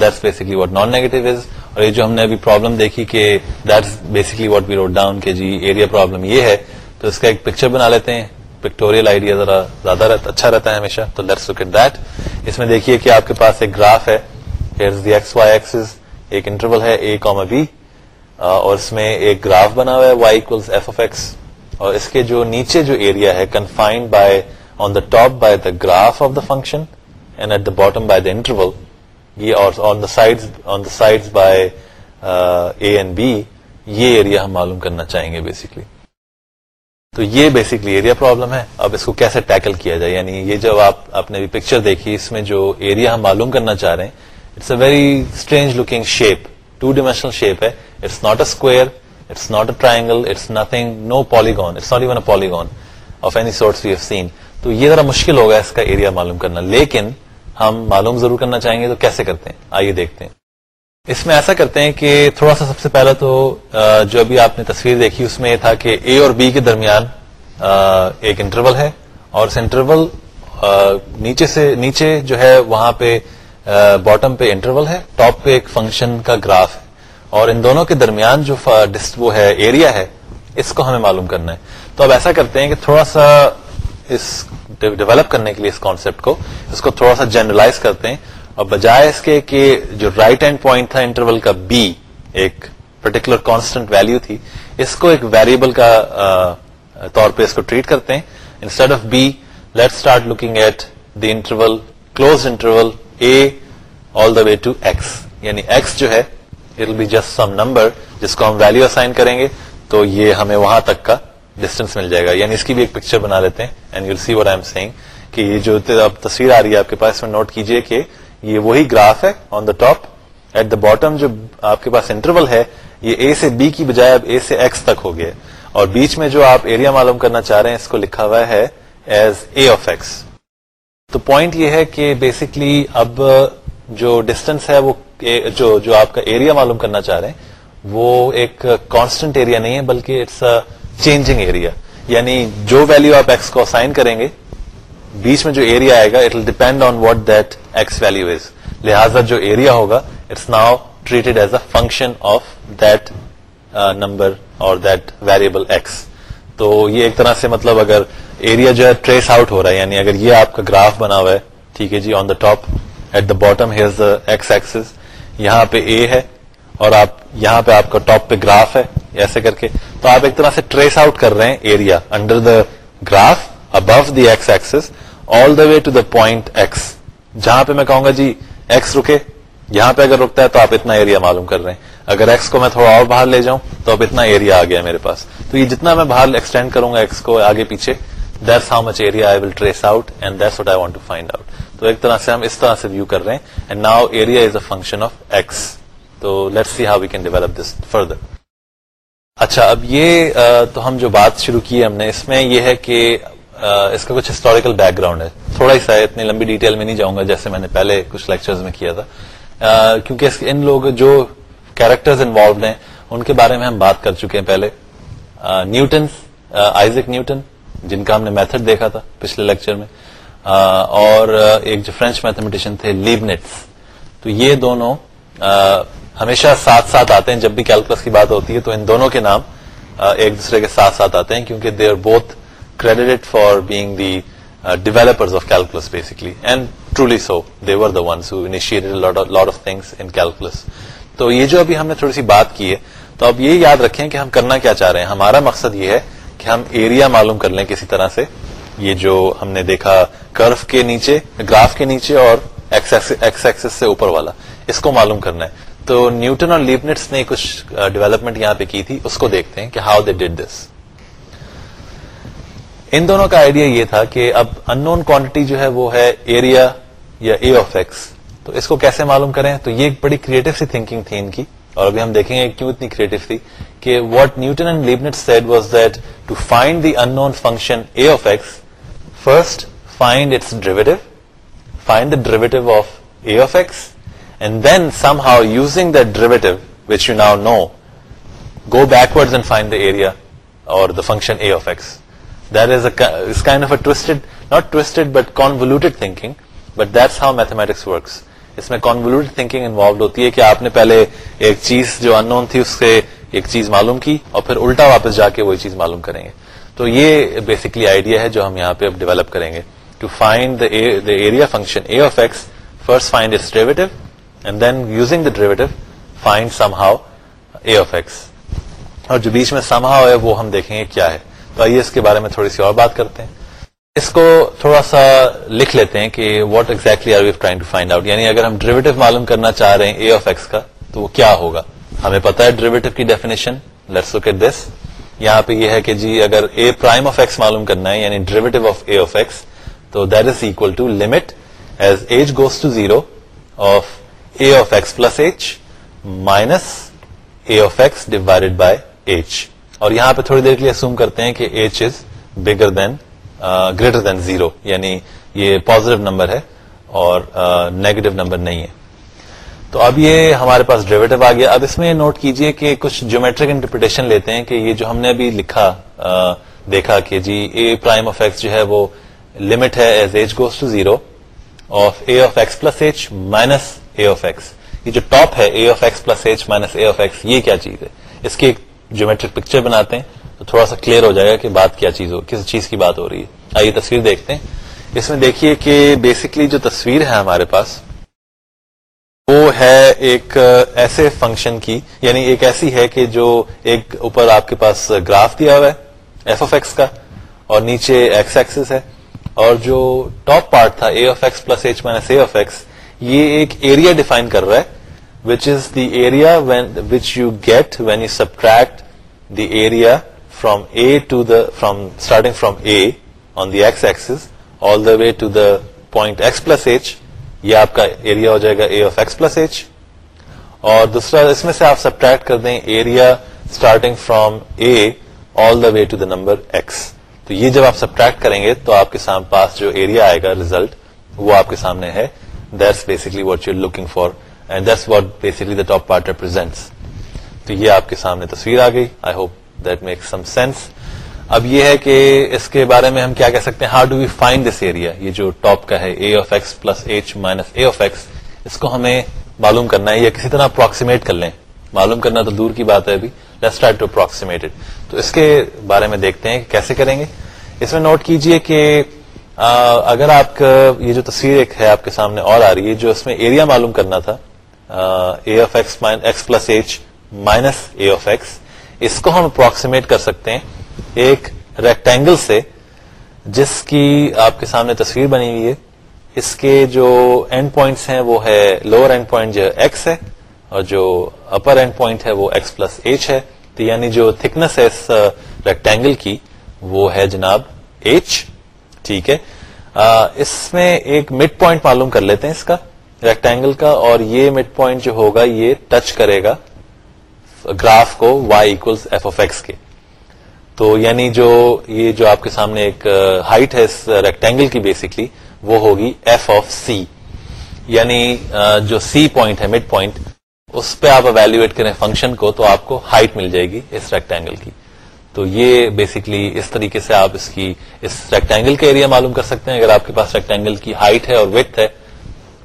That's basically what non negative is اور یہ جو ہم نے ابھی پرابلم دیکھی کہ that's basically what we wrote down کہ جی ایریا پرابلم یہ ہے، تو اس کا ایک پکچر بنا لیتے ہیں. پکٹوریل آئیڈیا ذرا زیادہ رہتا اچھا رہتا ہے ہمیشہ، تو لیٹس لک ایٹ دیٹ اس میں دیکھیے کہ آپ کے پاس ایک گراف ہے دی ایکس وائی ایکسز ایک انٹرول ہے اے کام بی اور اس میں ایک گراف بنا ہوا ہے y equals f of x اور اس کے جو نیچے جو ایریا ہے confined by on the top by the graph of the function and at the bottom by the interval یہ اور on the on the side by a and b یہ ایریا ہم معلوم کرنا چاہیں گے بیسکلی تو یہ بیسکلی ایریا پرابلم ہے۔ اب اس کو کیسے ٹیکل کیا جائے؟ یعنی یہ جب آپ آپ نے پکچر دیکھی، اس میں جو ایریا ہم معلوم کرنا چاہ رہے ہیں it's a very strange looking shape two dimensional shape ہے۔ It's not a square it's not a triangle it's nothing no polygon it's not even a polygon of any sorts we have seen تو یہ ذرا مشکل ہوگا اس کا ایریا معلوم کرنا۔ لیکن ہم معلوم ضرور کرنا چاہیں گے تو کیسے کرتے ہیں؟ آئیے دیکھتے ہیں۔ اس میں ایسا کرتے ہیں کہ تھوڑا سا سب سے پہلا تو جو ابھی آپ نے تصویر دیکھی، اس میں یہ تھا کہ اے اور بی کے درمیان ایک انٹرول ہے اور اس انٹرول نیچے سے، نیچے جو ہے، وہاں پہ باٹم پہ انٹرول ہے ٹاپ پہ ایک فنکشن کا گراف ہے اور ان دونوں کے درمیان جو وہ ہے ایریا ہے، اس کو ہمیں معلوم کرنا ہے۔ تو اب ایسا کرتے ہیں کہ تھوڑا سا اس ڈیولپ کرنے کے لیے اس کانسیپٹ کو، اس کو تھوڑا سا جنرلائز کرتے ہیں۔ اور بجائے اس کے کہ جو رائٹ ہینڈ پوائنٹ تھا انٹرول کا بی ایک پرٹیکولر کانسٹنٹ ویلو تھی، اس کو ایک ویریبل کا طور پہ اس کو ٹریٹ کرتے ہیں۔ Instead of be let start looking at the interval closed interval a all the way to x یعنی ایکس جو ہے it will be just some number جس کو ہم ویلو اسائن کریں گے، تو یہ ہمیں وہاں تک کا ڈسٹینس مل جائے گا۔ یعنی اس کی بھی ایک پکچر بنا لیتے ہیں and you see what I am seeing کہ یہ جو تصویر آ رہی ہے آپ کے پاس میں نوٹ کیجیے کہ یہ وہی گراف ہے on the top at the bottom جو آپ کے پاس انٹرول ہے، یہ اے سے بی کی بجائے اب اے سے ایکس تک ہو گیا اور بیچ میں جو آپ ایریا معلوم کرنا چاہ رہے ہیں، اس کو لکھا ہوا ہے ایز اے آف ایکس تو پوائنٹ یہ ہے کہ بیسکلی اب جو ڈسٹینس ہے، وہ جو جو آپ کا ایریا معلوم کرنا چاہ رہے ہیں، وہ ایک کانسٹنٹ ایریا نہیں ہے، بلکہ اٹس اے چینجنگ ایریا یعنی جو ویلو آپ ایکس کو اسائن کریں گے بیچ میں جو ایریا آئے گا it will depend on what that x value is لہٰذا جو ایریا ہوگا it's now treated as a function of that number اور دیٹ ویریبل ایکس تو یہ ایک طرح سے مطلب اگر ایریا جو ہے ٹریس آؤٹ ہو رہا ہے یعنی اگر یہ آپ کا گراف بنا ہوا ہے، ٹھیک ہے جی on the top at the bottom has x axis یہاں پہ اے ہے اور آپ، یہاں پہ آپ کا ٹاپ پہ گراف ہے، ایسے کر کے. تو آپ ایک طرح سے ٹریس آؤٹ کر رہے ہیں area under the graph above the x axis all the way to the point x جہاں پہ میں کہوں گا جی ایکس رکے، یہاں پہ اگر رکتا ہے تو آپ اتنا ایریا معلوم کر رہے ہیں۔ اگر ایکس کو میں تھوڑا اور باہر لے جاؤں تو اب اتنا ایریا آ گیا میرے پاس۔ تو یہ جتنا میں باہر ایکسٹینڈ کروں گا ایکس کو آگے پیچھے that's how much area I will trace out and that's what I want to find out تو ایک طرح سے ہم اس طرح سے ویو کر رہے ہیں۔ And now area is a function of x تو let see how we can develop this further اچھا اب یہ تو ہم جو بات شروع کی ہے ہم نے، اس میں یہ ہے کہ اس کا کچھ ہسٹوریکل بیک گراؤنڈ ہے۔ تھوڑا ہی سا اتنی لمبی ڈیٹیل میں نہیں جاؤں گا جیسے میں نے پہلے کچھ لیکچرز میں کیا تھا۔ کیونکہ ان لوگ جو کیریکٹرز انوالوڈ ہیں، ان کے بارے میں ہم بات کر چکے ہیں پہلے۔ نیوٹن آئزک نیوٹن، جن کا ہم نے میتھڈ دیکھا تھا پچھلے لیکچر میں۔ اور ایک جو فرینچ میتھمیٹیشین تھے لیبنیٹس تو یہ دونوں ہمیشہ ساتھ ساتھ آتے ہیں۔ جب بھی کیلکولس کی بات ہوتی ہے تو ان دونوں کے نام ایک دوسرے کے ساتھ ساتھ آتے ہیں کیونکہ they are both credit for being the developers of calculus basically and truly so they were the ones lot of things in calculus تو یہ جو ابھی ہم نے تھوڑی سی بات کی ہے، تو اب یہ یاد رکھیں کہ ہم کرنا کیا چاہ رہے ہیں۔ ہمارا مقصد یہ ہے کہ ہم ایریا معلوم کر لیں کسی طرح سے۔ یہ جو ہم نے دیکھا کرف کے نیچے گراف کے نیچے اور ایکس ایکسس سے اوپر والا۔ اس کو معلوم کرنا ہے۔ تو نیوٹن اور لیپنٹس نے کچھ uh, ڈیولپمنٹ یہاں پہ کی تھی، اس کو دیکھتے ہیں کہ ہاؤ دے ڈیڈ دس ان دونوں کا آئیڈیا یہ تھا کہ اب ان نون کوانٹٹی جو ہے وہ ہے ایریا یا اے آف ایکس تو اس کو کیسے معلوم کریں؟ تو یہ ایک بڑی کریٹو سی تھنکنگ تھی ان کی اور ابھی ہم دیکھیں گے کیوں اتنی کریٹو تھی کہ what Newton and Leibniz said was that to find the unknown function A of X first find its derivative find the derivative of A of X and then sum how using the derivative which you now know go backward and find the area اور the function A of X that is kind of a twisted not twisted but convoluted thinking but that's how mathematics works اس میں کانولیوٹیڈ تھنکنگ انوالوڈ ہوتی ہے کہ آپ نے پہلے ایک چیز جو ان نون تھی اس سے ایک چیز معلوم کی اور پھر الٹا واپس جا کے وہی چیز معلوم کریں گے تو یہ بیسکلی آئیڈیا ہے جو ہم یہاں پہ اب ڈیولپ کریں گے to find the area function a of x first find its derivative and then using the derivative find somehow a of x اور جو بیچ میں سم ہاؤ ہے وہ ہم دیکھیں گے کیا ہے تو آئیے اس کے بارے میں تھوڑی سی اور بات کرتے ہیں۔ اس کو تھوڑا سا لکھ لیتے ہیں کہ what exactly are we trying to find out یعنی اگر ہم ڈریویٹو معلوم کرنا چاہ رہے ہیں اے آف ایکس کا، تو وہ کیا ہوگا؟ ہمیں پتا ہے ڈریویٹو کی definition let's look at this یہاں پہ یہ ہے کہ جی اگر اے پرائم آف ایکس معلوم کرنا ہے یعنی derivative of a of x تو that is equal to limit as h goes to zero of a of x plus h minus a of x divided by h اور یہاں پہ تھوڑی دیر کے لیے اسوم کرتے ہیں کہ h is bigger than greater than zero یعنی یہ پازیٹو نمبر ہے اور نیگیٹو نمبر نہیں ہے۔ تو اب یہ ہمارے پاس ڈریویٹو آ گیا۔ اب اس میں نوٹ کیجیے کہ کچھ جیومیٹرک انٹرپریٹیشن لیتے ہیں کہ یہ جو ہم نے ابھی لکھا دیکھا کہ جی اے پرائم آف ایکس جو ہے وہ لمٹ ہے as h goes to zero of a of x plus h minus a of x یہ جو ٹاپ ہے a of x plus h minus a of x یہ کیا چیز ہے؟ اس کی ایک جیومیٹرک پکچر بناتے ہیں، تو تھوڑا سا کلیئر ہو جائے گا کہ بات کیا چیز ہو، کس چیز کی بات ہو رہی ہے۔ آئیے تصویر دیکھتے ہیں۔ اس میں دیکھیے کہ بیسکلی جو تصویر ہے ہمارے پاس، وہ ہے ایک ایسے فنکشن کی یعنی ایک ایسی ہے کہ جو ایک اوپر آپ کے پاس گراف دیا ہوا ہے ایف آف ایکس کا، اور نیچے ایکس ایکسس ہے۔ اور جو ٹاپ پارٹ تھا a of x plus h minus a of x یہ ایک ایریا ڈیفائن کر رہا ہے۔ Which is the area which you get when you subtract the area from a to the from starting from a on the x axis all the way to the point x plus h یہ آپ کا ایریا ہو جائے گا a of x plus h اور دوسرا، اس میں سے آپ سبٹریکٹ کر دیں area starting from a all the way to the number x تو یہ جب آپ سبٹریکٹ کریں گے تو آپ کے سامنے پاس جو ایریا آئے گا ریزلٹ وہ آپ کے سامنے ہے. That's basically what you looking for and that's what basically the top part represents تو یہ آپ کے سامنے تصویر آ گئی. I hope that make some sense اب یہ ہے کہ اس کے بارے میں ہم کیا کہہ سکتے ہیں؟ How do we find this area یہ جو ٹاپ کا ہے a of x plus h minus a of x اس کو ہمیں معلوم کرنا ہے یا کسی طرح اپروکسیمیٹ کر لیں۔ معلوم کرنا تو دور کی بات ہے ابھی۔ لیٹس ٹرائی ٹو اپروکسیمیٹ تو اس کے بارے میں دیکھتے ہیں کہ کیسے کریں گے۔ اس میں نوٹ کیجیے کہ اگر آپ کا یہ جو تصویر ایک ہے، آپ کے سامنے اور آ رہی ہے، جو اس میں ایریا معلوم کرنا تھا a of x x plus h minus a of x اس کو ہم اپروکسیمیٹ کر سکتے ہیں ایک ریکٹینگل سے، جس کی آپ کے سامنے تصویر بنی ہوئی ہے۔ اس کے جو اینڈ پوائنٹس ہیں، وہ ہے لوور اینڈ پوائنٹ جو ایکس ہے اور جو اپر اینڈ پوائنٹ ہے، وہ ایکس پلس ایچ ہے۔ تو یعنی جو تھکنس ہے اس ریکٹینگل کی، وہ ہے جناب ایچ ٹھیک ہے۔ اس میں ایک مڈ پوائنٹ معلوم کر لیتے ہیں اس کا۔ ریکٹینگل کا اور یہ مڈ پوائنٹ جو ہوگا یہ ٹچ کرے گا گراف کو وائی ایف آف ایکس کے۔ تو یعنی جو یہ جو آپ کے سامنے ایک ہائٹ ہے اس ریکٹینگل کی بیسکلی وہ ہوگی ایف آف سی یعنی جو سی پوائنٹ ہے مڈ پوائنٹ اس پہ آپ اویلویٹ کریں فنکشن کو تو آپ کو ہائٹ مل جائے گی اس ریکٹینگل کی۔ تو یہ بیسکلی اس طریقے سے آپ اس کی، اس ریکٹینگل کا ایریا معلوم کر سکتے ہیں۔ اگر آپ کے پاس ریکٹینگل کی ہائٹ ہے اور وتھ ہے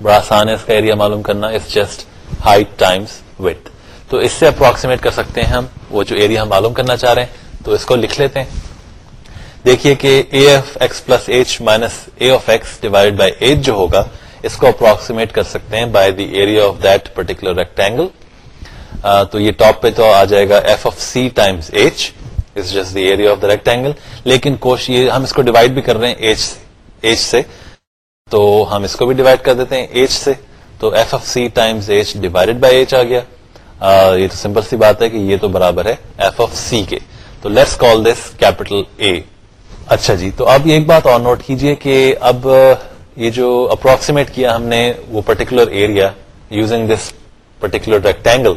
بڑا آسان ہے اس کا ایریا معلوم کرنا it's just height times width تو اس سے اپروکسیمیٹ کر سکتے ہیں ہم، وہ جو ایریا ہم معلوم کرنا چاہ رہے ہیں، تو اس کو لکھ لیتے ہیں۔ دیکھیے کہ a f x plus h minus a of x divide by h جو ہوگا، اس کو اپروکسیمیٹ کر سکتے ہیں by the area of that particular rectangle تو یہ ٹاپ پہ تو آ جائے گا f of c times h is just the area of the rectangle لیکن کوش یہ ہم اس کو ڈیوائڈ بھی کر رہے ہیں ایچ ایچ سے۔ تو ہم اس کو بھی ڈیوائڈ کر دیتے ہیں ایچ سے۔ تو f of c times h divided by h آ گیا۔ یہ تو سمپل سی بات ہے کہ یہ تو برابر ہے ایف اف سی کے۔ تو let's call this capital A اچھا جی تو اب ایک بات اور نوٹ کیجیے کہ اب یہ جو اپروکسیمیٹ کیا ہم نے وہ particular area using this particular rectangle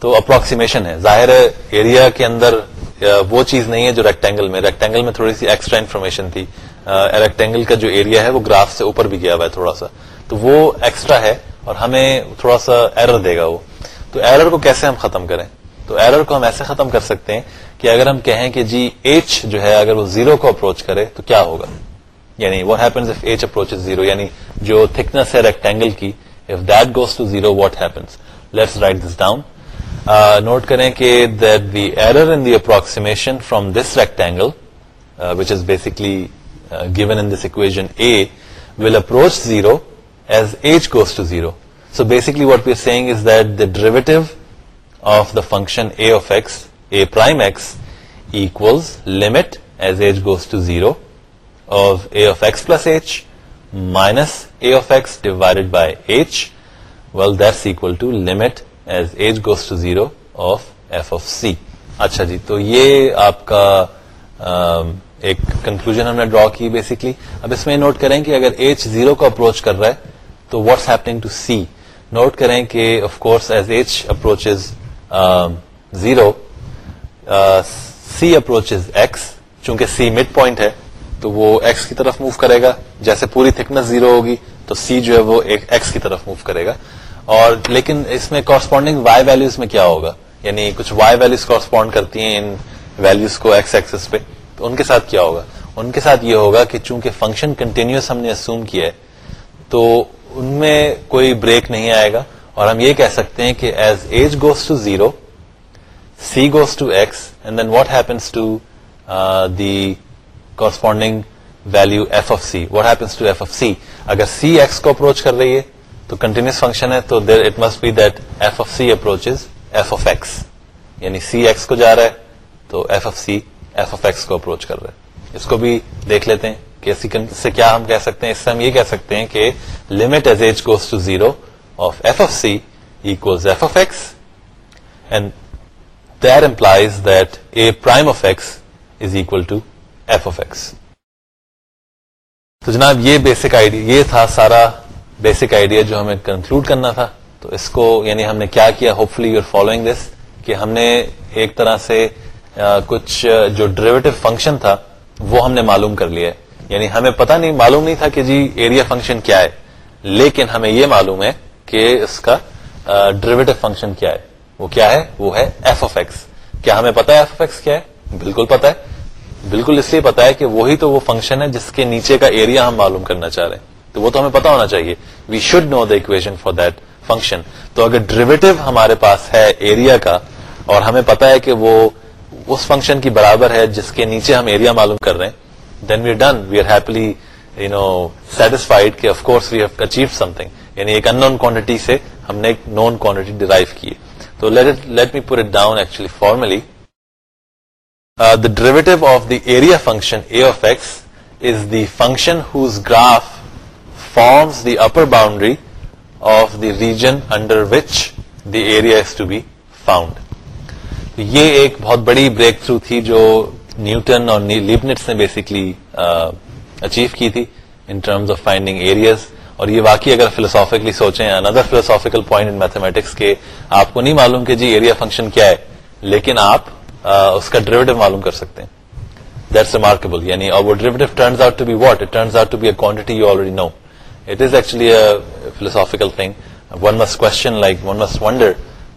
تو اپروکسیمیشن ہے۔ ظاہر ایریا کے اندر وہ چیز نہیں ہے جو ریکٹینگل میں۔ ریکٹینگل میں تھوڑی سی ایکسٹرا انفارمیشن تھی۔ ریکٹینگل کا جو ایریا ہے، وہ گراف سے اوپر بھی گیا ہوا ہے تھوڑا سا۔ تو وہ ایکسٹرا ہے اور ہمیں تھوڑا سا ایرر دے گا وہ۔ تو ایرر کو کیسے ہم ختم کریں؟ تو ایرر کو ہم ایسے ختم کر سکتے ہیں کہ اگر ہم کہیں کہ جی ایچ جو ہے، اگر وہ زیرو کو اپروچ کرے تو کیا ہوگا؟ یعنی what happens if h approach zero یعنی جو تھکنس ہے ریکٹینگل کی if that goes to zero what happens let's write this down note کریں کہ that the error in the approximation from this rectangle which is basically given in this equation a will approach zero as h goes to zero so basically what we seeing is that the derivative of the function a of x a prime x equals limit as h goes to 0 of a of x plus h minus a of x divided by h. Well that's equal to limit as h goes to zero of f of c اچھا جی تو یہ آپ کا ایک کنکلوژ ہم نے ڈرا کی بیسکلی اب اس میں نوٹ کریں کہ اگر ایچ زیرو کو اپروچ کر رہا ہے، تو what's happening to c note کریں کہ of course as h approach zero c approach x چونکہ سی مڈ پوائنٹ ہے، تو وہ ایکس کی طرف موو کرے گا. جیسے پوری تھکنس زیرو ہوگی، تو سی جو ہے وہ ایکس کی طرف موو کرے گا. اور لیکن اس میں کورسپونڈنگ وائی ویلوز میں کیا ہوگا؟ یعنی کچھ وائی ویلوز کورسپونڈ کرتی ہیں ان ویلوز کو ایکس ایکسس پہ. تو ان کے ساتھ کیا ہوگا؟ ان کے ساتھ یہ ہوگا کہ چونکہ فنکشن کنٹینیوس ہم نے اسوم کیا ہے، تو ان میں کوئی بریک نہیں آئے گا۔ اور ہم یہ کہہ سکتے ہیں کہ as h goes to zero c goes to x and then what happens to the corresponding value f of c what happens to f of c اگر سی ایکس کو اپروچ کر رہی ہے، تو کنٹینیوس فنکشن ہے، تو there it must be that f of c approach f of x یعنی سی ایکس کو جا رہا ہے، تو f of c f of x کو اپروچ کر رہا ہے اس کو بھی دیکھ لیتے ہیں کہ اسی سے کیا ہم کہہ سکتے ہیں۔ اس سے ہم یہ کہہ سکتے ہیں کہ limit as h goes to zero of f of c equals f of x and there implies that a prime of x is equal to f of x تو جناب یہ بیسک آئیڈیا یہ تھا سارا بیسک آئیڈیا جو ہمیں کنکلوڈ کرنا تھا۔ تو اس کو یعنی ہم نے کیا کیا؟ Hopefully you're following this کہ ہم نے ایک طرح سے کچھ جو ڈریویٹو فنکشن تھا، وہ ہم نے معلوم کر لیا یعنی ہمیں پتا نہیں، معلوم نہیں تھا کہ جی ایریا فنکشن کیا ہے۔ لیکن ہمیں یہ معلوم ہے کہ اس کا ڈریویٹو فنکشن کیا ہے۔ وہ کیا ہے؟ وہ ہے ایف اف ایکس کیا ہمیں پتا ہے ایف اف ایکس کیا ہے؟ بالکل پتا ہے۔ بالکل اس لیے پتا ہے کہ وہی تو وہ فنکشن ہے جس کے نیچے کا ایریا ہم معلوم کرنا چاہ رہے ہیں۔ تو وہ تو ہمیں پتا ہونا چاہیے۔ We should know the equation for that function تو اگر ڈریویٹو ہمارے پاس ہے ایریا کا اور ہمیں پتا ہے کہ وہ اس فنکشن کی برابر ہے جس کے نیچے ہم ایریا معلوم کر رہے ہیں. Then we done we are happily you know satisfied کہ of course we have achieve something یعنی ایک ان نون کوانٹٹی سے ہم نے ایک نون کوانٹٹی ڈرائیو کی تو let me pour it down actually formally the derivative of the area function a of x is the function whose graph forms the upper boundary of the region under which the area is to be found یہ ایک بہت بڑی بریک تھرو تھی جو نیوٹن اور لیبنٹس نے بیسکلی اچیو کی تھی in terms of finding areas اور یہ واقعی اگر فلوسافکلی سوچیں اندر فلوسافیکل پوائنٹ ان میتھمیٹکس کے آپ کو نہیں معلوم کہ جی ایریا فنکشن کیا ہے لیکن آپ اس کا ڈریویٹو معلوم کر سکتے ہیں۔ دیٹس ریمارکیبل یعنی اور وہ derivative turns out to be what it turns out to be a quantity you already know It is actually a philosophical thing. One must question, like one must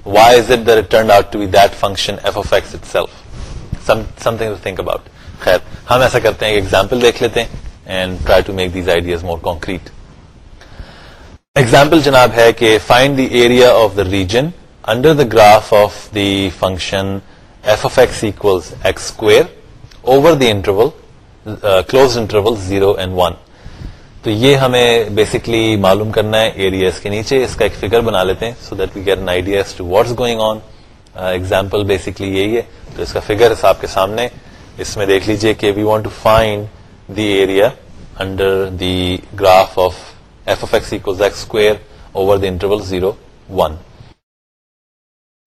wonder, why is it that it turned out to be that function f of x itself? Something to think about. خیر ہم ایسا کرتے ہیں ایک ایگزامپل دیکھ لیتے ہیں and try to make these ideas more concrete example جناب ہے کہ find the area of the region under the graph of the function f of x x square over the interval closed interval zero and one تو یہ ہمیں بیسکلی معلوم کرنا ہے ایریاز کے نیچے، اس کا ایک فگر بنا لیتے ہیں so that we get an idea to what's going on example basically یہی ہے، تو اس کا فگر آپ کے سامنے، اس میں دیکھ لیجیے کہ we want to find the area under the graph of f of x x square over the interval zero one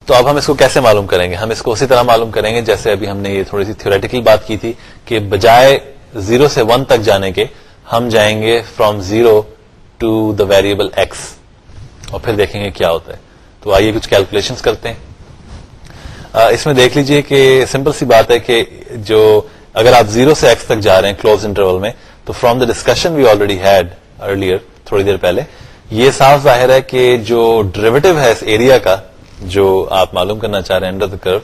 تو اب ہم اس کو کیسے معلوم کریں گے؟ ہم اس کو اسی طرح معلوم کریں گے جیسے ابھی ہم نے یہ تھوڑی سی تھوریٹیکل بات کی تھی کہ بجائے زیرو سے ون تک جانے کے ہم جائیں گے from zero to the variable x اور پھر دیکھیں گے کیا ہوتا ہے۔ تو آئیے کچھ کیلکولیشن کرتے ہیں۔ اس میں دیکھ لیجیے کہ سمپل سی بات ہے کہ جو اگر آپ زیرو سے ایکس تک جا رہے ہیں کلوز انٹرول میں، تو from the discussion we already had earlier تھوڑی دیر پہلے، یہ صاف ظاہر ہے کہ جو ڈریویٹو ہے اس ایریا کا، جو آپ معلوم کرنا چاہ رہے ہیں under the curve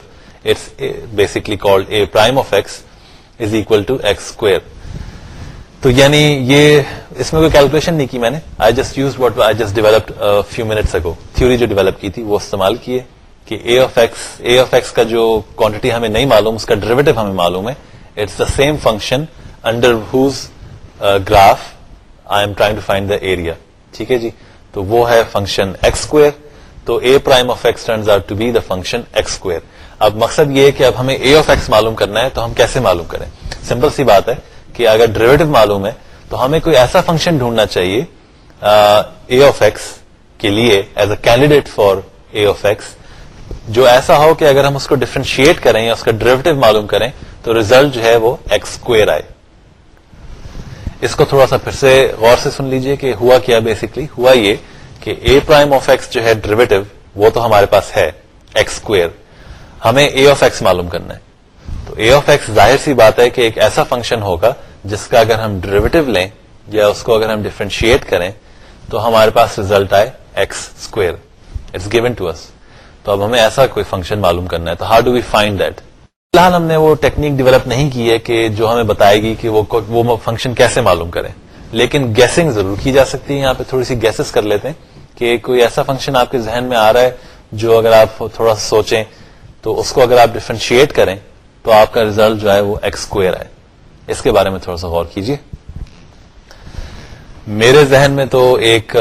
it's basically called A prime of x is equal to x square تو یعنی یہ اس میں کوئی کیلکولیشن نہیں کی میں نے. I just use what I just developed few minutes ago theory جو ڈیولپ کی تھی، وہ استعمال کیے کہ A of x A of x کا جو کوانٹٹی ہمیں نہیں معلوم، اس کا ڈریویٹو ہمیں معلوم ہے. It's the same function under whose graph I am trying to find the area ٹھیک ہے جی؟ تو وہ ہے فنکشن ایکس اسکوئر تو A prime of x turns out to be the function x square اب مقصد یہ ہے کہ اب ہمیں اے آف ایکس معلوم کرنا ہے، تو ہم کیسے معلوم کریں؟ سمپل سی بات ہے. کہ اگر ڈریویٹو معلوم ہے، تو ہمیں کوئی ایسا فنکشن ڈھونڈنا چاہیے اے آف ایکس کے لیے as a candidate for A of x جو ایسا ہو کہ اگر ہم اس کو ڈفرینشیٹ کریں یا اس کا ڈریویٹو معلوم کریں، تو ریزلٹ جو ہے وہ ایکس اسکوئر آئے۔ اس کو تھوڑا سا پھر سے غور سے سن لیجیے کہ ہوا کیا بیسکلی ہوا یہ کہ اے پرائم آف ایکس جو ہے ڈریویٹو وہ تو ہمارے پاس ہے ایکس اسکوئر ہمیں اے آف ایکس معلوم کرنا ہے۔ تو اے آف ایکس ظاہر سی بات ہے کہ ایک ایسا فنکشن ہوگا جس کا اگر ہم ڈریویٹو لیں یا اس کو اگر ہم ڈفرینشیٹ کریں تو ہمارے پاس ریزلٹ آئے x square it's given to us تو اب ہمیں ایسا کوئی فنکشن معلوم کرنا ہے. تو how do we find that فی الحال ہم نے وہ ٹیکنیک ڈیولپ نہیں کی ہے کہ جو ہمیں بتائے گی کہ وہ فنکشن کیسے معلوم کریں. لیکن گیسنگ ضرور کی جا سکتی ہے. یہاں پہ تھوڑی سی گیسز کر لیتے ہیں کہ کوئی ایسا فنکشن آپ کے ذہن میں آ رہا ہے جو اگر آپ تھوڑا سا سوچیں تو اس کو اگر آپ ڈیفرینشیٹ کریں تو آپ کا ریزلٹ جو ہے وہ ایکس اسکوئر ہے۔ اس کے بارے میں تھوڑا سا غور کیجیے۔ میرے ذہن میں تو ایک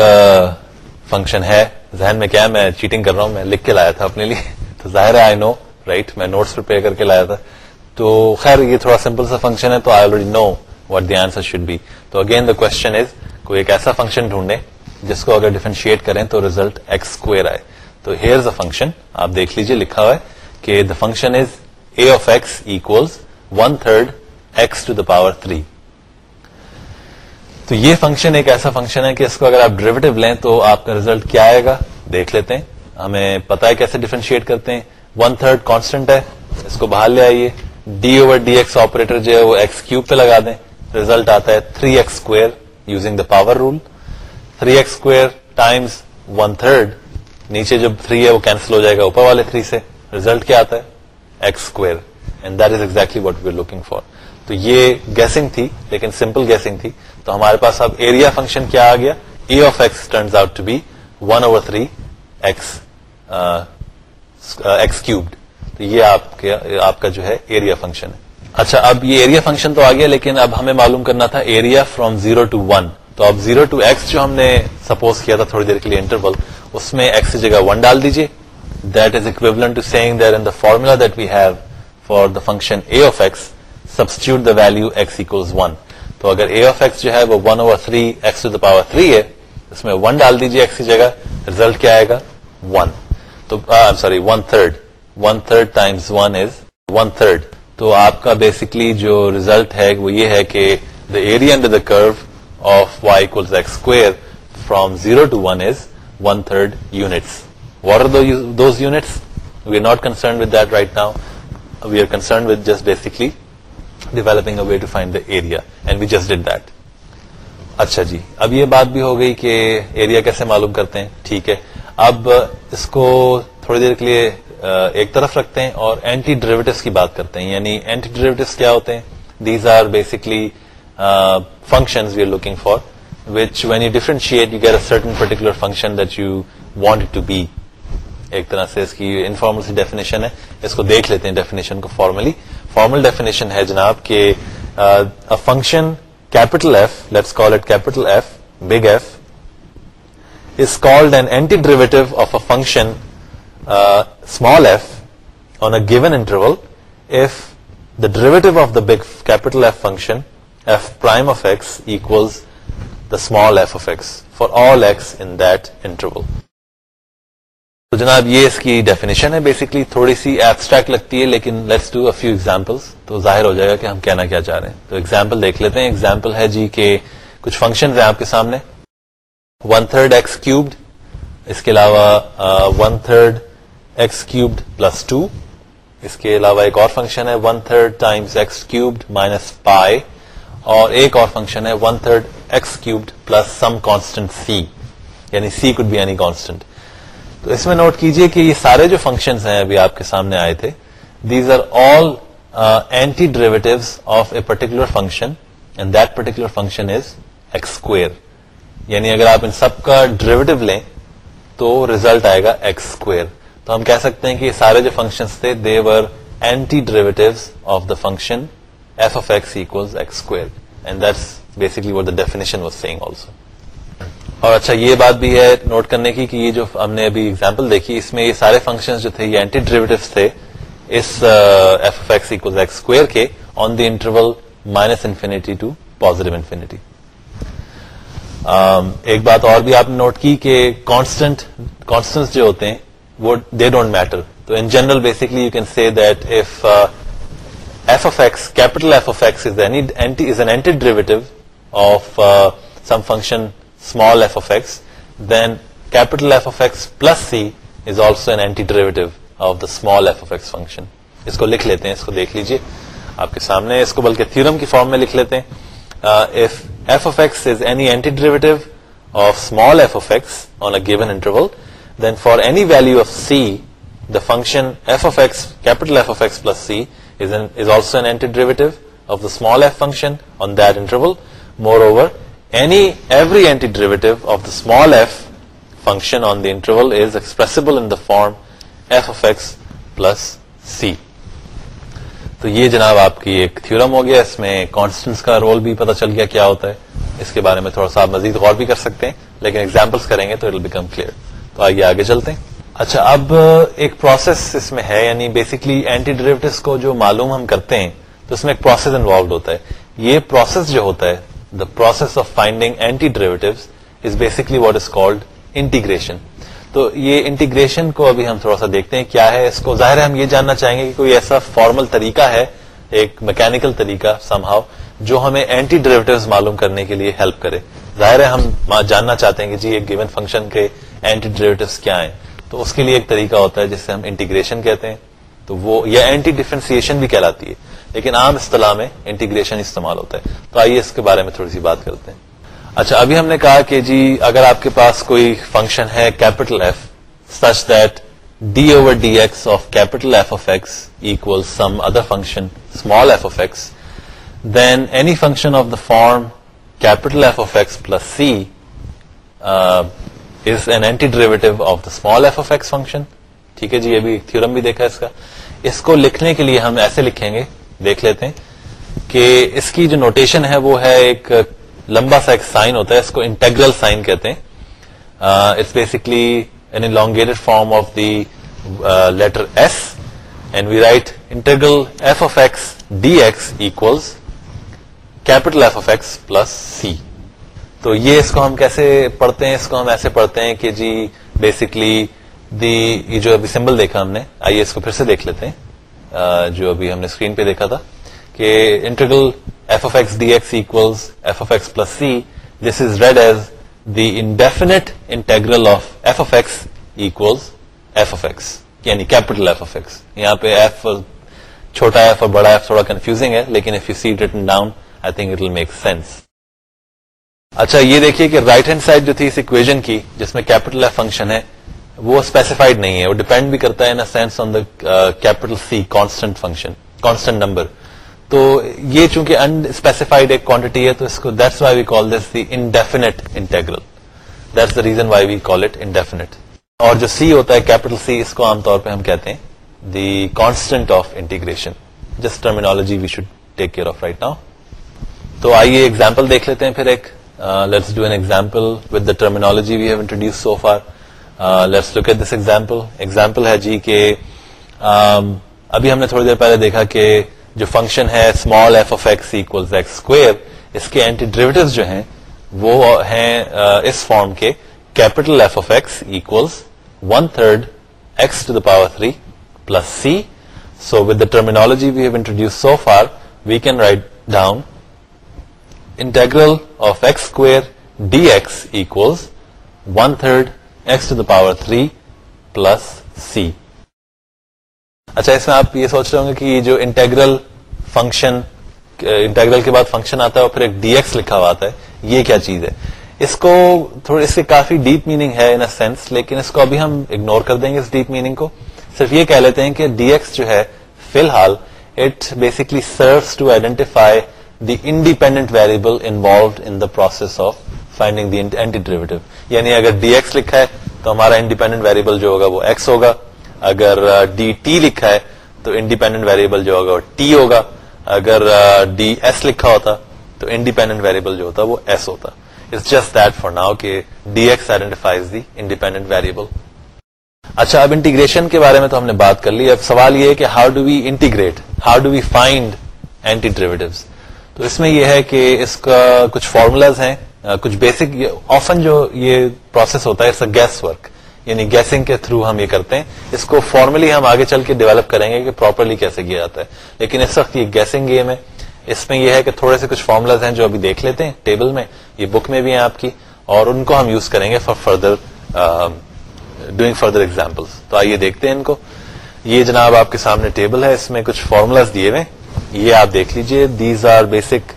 فنکشن ہے۔ ذہن میں کیا میں چیٹنگ کر رہا ہوں، میں لکھ کے لایا تھا اپنے لیے۔ تو ظاہر ہے آئی نو رائٹ میں نوٹس کر کے لایا تھا۔ تو خیر، یہ تھوڑا سمپل سا فنکشن ہے، تو I already know what the answer should be تو اگین دا کوشچن از کوئی ایک ایسا فنکشن ڈھونڈے جس کو اگر ڈیفرینشیٹ کریں تو ریزلٹ ایکس اسکوئر آئے۔ تو ہیئر اے فنکشن آپ دیکھ لیجیے لکھا ہوا ہے کہ the function is A of x equals one third x to the power three تو یہ فنکشن ایک ایسا فنکشن ہے کہ اس کو اگر آپ ڈریویٹو لیں تو آپ کا ریزلٹ کیا آئے گا؟ دیکھ لیتے ہیں۔ ہمیں پتا ہے کیسے ڈیفرینشیٹ کرتے ہیں۔ ون تھرڈ کانسٹنٹ ہے۔ اس کو باہر لے آئیے۔ D over d x operator جو ہے وہ ایکس کیوب پہ لگا دیں۔ ریزلٹ آتا ہے three x square using the power rule three x square times one third نیچے جو تھری ہے وہ کینسل ہو جائے گا اوپر والے تھری سے۔ ریزلٹ کیا آتا ہے؟ X square and that is exactly what we are looking for تو یہ گیسنگ تھی، لیکن سمپل گیسنگ تھی. تو ہمارے پاس اب ایریا فنکشن کیا آ گیا؟ A of x turns out to be one over three x x cubed تو یہ آپ کا جو ہے ایریا فنکشن ہے. اچھا اب یہ ایریا فنکشن تو آ گیا، لیکن اب ہمیں معلوم کرنا تھا area from zero to one تو اب زیرو ٹو ایکس جو ہم نے سپوز کیا تھا تھوڑی دیر کے لیے انٹرول اس میں ایکس کی جگہ ون ڈال دیجیے that is equivalent to saying there in the formula that we have for the function A of x substitute the value x equals one تو اگر اے آف ایکس جو ہے وہ one over three x to the power three ہے، اس میں ون ڈال دیجیے ایکس کی جگہ ریزلٹ کیا آئے گا؟ ون تو sorry one third one third times one is one third تو آپ کا بیسکلی جو ریزلٹ ہے، وہ یہ ہے کہ دا area under the curve of y x square from zero to one is one third units what are those units we are not concern with that right now we are concern with just basically developing a way to find the area and we just did that اچھا جی اب یہ بات بھی ہو گئی کہ ایریا کیسے معلوم کرتے ہیں ٹھیک ہے اب اس کو تھوڑی دیر کے لیے ایک طرف رکھتے ہیں اور اینٹی ڈریویٹوس کی بات کرتے ہیں یعنی اینٹی ڈریویٹوس کیا ہوتے ہیں these are basically function we are looking for which when you differentiate you get a certain particular function that you want to be ایک طرح سے اس کی انفارمل سی ڈیفینیشن ہے۔ اس کو دیکھ لیتے ہیں ڈیفینیشن کو فارملی فارمل ڈیفینیشن ہے جناب کہ function capital F let's call it capital F big F is called an antiderivative of a function small f on a given interval if the derivative of the big capital F function F prime of x equals the small f of x for all x in that interval تو جناب یہ اس کی ڈیفینیشن ہے. بیسکلی تھوڑی سی ایبسٹریکٹ لگتی ہے، لیکن let's do a few examples تو ظاہر ہو جائے گا کہ ہم کہنا کیا چاہ رہے ہیں. تو ایگزامپل دیکھ لیتے ہیں. ایگزامپل ہے جی کہ کچھ فنکشن ہیں آپ کے سامنے. ون تھرڈ ایکس کیوبڈ اس کے علاوہ one third x cubed plus two اس کے علاوہ ایک اور فنکشن ہے. One third times x cubed minus pi اور ایک اور فنکشن ہے. One third x cubed plus some constant C یعنی C could be any constant تو اس میں نوٹ کیجیے کہ یہ سارے جو فنکشن ہیں ابھی آپ کے سامنے آئے تھے these are all antiderivative of a particular function and that particular function is x square یعنی اگر آپ ان سب کا ڈریویٹو لیں تو ریزلٹ آئے گا ایکس اسکوئر تو ہم کہہ سکتے ہیں کہ یہ سارے جو فنکشن تھے they were antiderivative of the function f of x x square and that's basically the definition was saying also اور اچھا یہ بات بھی ہے نوٹ کرنے کی کہ یہ جو ہم نے ابھی ایگزامپل دیکھی، اس میں یہ سارے فنکشن جو تھے، یہ اینٹی ڈریویٹو تھے اس f of x x square کے on the interval minus infinity to positive infinity ایک بات اور بھی آپ نے نوٹ کی کہ کانسٹنٹ کانسٹنٹ جو ہوتے ہیں، وہ دے ڈونٹ میٹر تو in general basically you can see that if F of x capital F of x is an antiderivative of some function small f of x then capital F of x plus C is also an antiderivative of the small f of x function اس کو لکھ لیتے ہیں اس کو دیکھ لیجیے آپ کے سامنے اس کو بلکہ تھیورم کی فارم میں لکھ لیتے ہیں F of x is any antiderivative of small f of x on a given interval then for any value of c, the function f of x, capital F of x plus c is also an antiderivative of the small f function on that interval. Moreover, every antiderivative of the small f function on the interval is expressible in the form f of x plus c. تو یہ جناب آپ کی ایک تھیورم ہو گیا اس میں کانسٹنس کا رول بھی پتا چل گیا کیا ہوتا ہے اس کے بارے میں تھوڑا سا آپ مزید غور بھی کر سکتے ہیں لیکن ایگزامپلس کریں گے تو اٹ بیکم کلیئر تو آئیے آگے چلتے ہیں اچھا اب ایک پروسیس اس میں ہے یعنی بیسکلی اینٹی ڈریویٹوس کو جو معلوم ہم کرتے ہیں تو اس میں ایک پروسیس انوالوڈ ہوتا ہے یہ پروسیس جو ہوتا ہے the process of finding antiderivative is basically what is called integration تو یہ انٹیگریشن کو ابھی ہم تھوڑا سا دیکھتے ہیں، کیا ہے؟ اس کو ظاہر ہے ہم یہ جاننا چاہیں گے کہ کوئی ایسا فارمل طریقہ ہے، ایک میکینکل طریقہ سم ہاؤ جو ہمیں اینٹی ڈریویٹو معلوم کرنے کے لیے ہیلپ کرے۔ ظاہر ہے ہم جاننا چاہتے ہیں کہ جی ایک گیون فنکشن کے اینٹی ڈریویٹو کیا ہیں۔ تو اس کے لیے ایک طریقہ ہوتا ہے جس سے ہم انٹیگریشن کہتے ہیں۔ تو وہ یا اینٹی ڈیفرنسیشن بھی کہلاتی ہے، لیکن عام اصطلاح میں انٹیگریشن استعمال ہوتا ہے۔ تو آئیے اس کے بارے میں تھوڑی سی بات کرتے ہیں۔ اچھا ابھی ہم نے کہا کہ جی اگر آپ کے پاس کوئی فنکشن ہے capital F such that d over d x of capital F of x equal some other function small f of x then any function of the form capital F of x plus C is an antiderivative of the small f of x function ٹھیک ہے جی ابھی تھورم بھی دیکھا اس کا۔ اس کو لکھنے کے لیے ہم ایسے لکھیں گے، دیکھ لیتے ہیں کہ اس کی جو نوٹیشن ہے وہ ہے ایک لمبا سا ایک سائن ہوتا ہے، اس کو انٹیگرل سائن کہتے ہیں۔ It's basically an elongated form of the letter S and we write integral f of x d x equals capital F of x plus C تو یہ اس کو ہم کیسے پڑھتے ہیں؟ اس کو ہم ایسے پڑھتے ہیں کہ جی بیسکلی دی یہ جو ابھی سمبل دیکھا ہم نے، آئیے اس کو پھر سے دیکھ لیتے ہیں۔ جو ابھی ہم نے اسکرین پہ دیکھا تھا کہ integral f of x d x equals F of x plus C this is read as the indefinite integral of f of x equals F of x یعنی کیپٹل ایف اف ایکس یہاں پہ ایف چھوٹا ایف اور بڑا ایف تھوڑا کنفیوزنگ ہے، لیکن if you see written down I think it will make sense اچھا یہ دیکھیے کہ رائٹ ہینڈ سائڈ جو تھی اس اکویژن کی، جس میں کیپٹل ایف فنکشن ہے وہ اسپیسیفائڈ نہیں ہے. وہ ڈیپینڈ بھی کرتا ہے sense on the capital C constant function constant number تو یہ چونکہ انسپیسیفائڈ ایک کوانٹٹی ہے تو اس کو that's why we call this the indefinite integral that's the reason why we call it indefinite اور جو سی ہوتا ہے کیپٹل سی اس کو عام طور پہ ہم کہتے ہیں دی کانسٹنٹ آف انٹیگریشن جس terminology we should take care of right now تو آئیے ایگزامپل دیکھ لیتے ہیں پھر ایک let's do an example with the terminology we have introduce so far let's look at this example example ہے جی کہ um, ابھی ہم نے تھوڑی دیر پہلے دیکھا کہ جو فنکشن ہے small f of x x square اس کے اینٹی ڈریویٹو جو ہیں وہ ہیں اس فارم کے capital F of x equals one third x to the power three plus C so with the terminology we have introduce so far we can write down integral of x square d x equals one third x to the power three plus C اچھا اس میں آپ یہ سوچ رہے ہوں گے کہ جو انٹیگرل فنکشن انٹیگرل کے بعد فنکشن آتا ہے اور پھر ایک ڈی ایکس لکھا ہوا آتا ہے، یہ کیا چیز ہے؟ اس کو تھوڑی اس کی کافی ڈیپ میننگ ہے ان سینس لیکن اس کو ابھی ہم اگنور کر دیں گے اس ڈیپ میننگ کو۔ صرف یہ کہہ لیتے ہیں کہ ڈی ایکس جو ہے، فی الحال it basically serves to identify the independent variable involved in the process of finding the antiderivative یعنی اگر ڈی ایکس لکھا ہے تو ہمارا انڈیپینڈنٹ ویریبل جو ہوگا وہ ایکس ہوگا اگر ڈی ٹی لکھا ہے تو انڈیپینڈنٹ ویریبل جو ہوگا وہ ٹی ہوگا اگر ڈی ایس لکھا ہوتا تو انڈیپینڈنٹ ویریبل جو ہوتا وہ ایس ہوتا it's just that for now کہ d x identifies the independent variable اچھا اب انٹیگریشن کے بارے میں تو ہم نے بات کر لی اب سوال یہ ہے کہ how do we integrate how do we find antiderivative تو اس میں یہ ہے کہ اس کا کچھ فارمولاز ہیں کچھ بیسک آفن جو یہ پروسیس ہوتا ہے اٹس اے گیس ورک یعنی گیسنگ کے تھرو ہم یہ کرتے ہیں۔ اس کو فارملی ہم آگے چل کے ڈیولپ کریں گے کہ پراپرلی کیسے کیا جاتا ہے۔ لیکن اس وقت یہ گیسنگ گیم ہے۔ اس میں یہ ہے کہ تھوڑے سے کچھ فارمولاز ہیں جو ابھی دیکھ لیتے ہیں ٹیبل میں، یہ بک میں بھی ہیں آپ کی، اور ان کو ہم یوز کریں گے for further doing further example تو آئیے دیکھتے ہیں ان کو۔ یہ جناب آپ کے سامنے ٹیبل ہے، اس میں کچھ فارمولاز دیے ہوئے یہ آپ دیکھ لیجیے۔ These are basic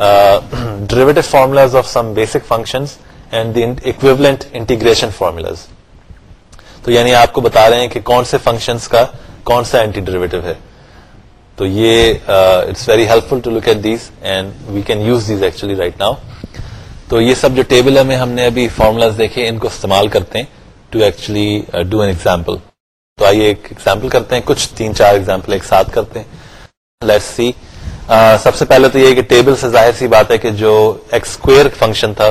derivative formulas of some basic function and the equivalent integration formulas تو یعنی آپ کو بتا رہے ہیں کہ کون سے فنکشنز کا کون سا اینٹی ڈریویٹو ہے۔ تو یہ it's very helpful to look at these and we can use these actually right now تو یہ سب جو ٹیبل ہے میں ہم نے ابھی فارمولاز دیکھے، ان کو استعمال کرتے ہیں to actually do an example تو آئیے ایک ایگزامپل کرتے ہیں۔ کچھ تین چار ایگزامپل ایک ساتھ کرتے ہیں۔ لیٹ سی سب سے پہلے تو یہ کہ ٹیبل سے ظاہر سی بات ہے کہ جو ایکس اسکوئر فنکشن تھا،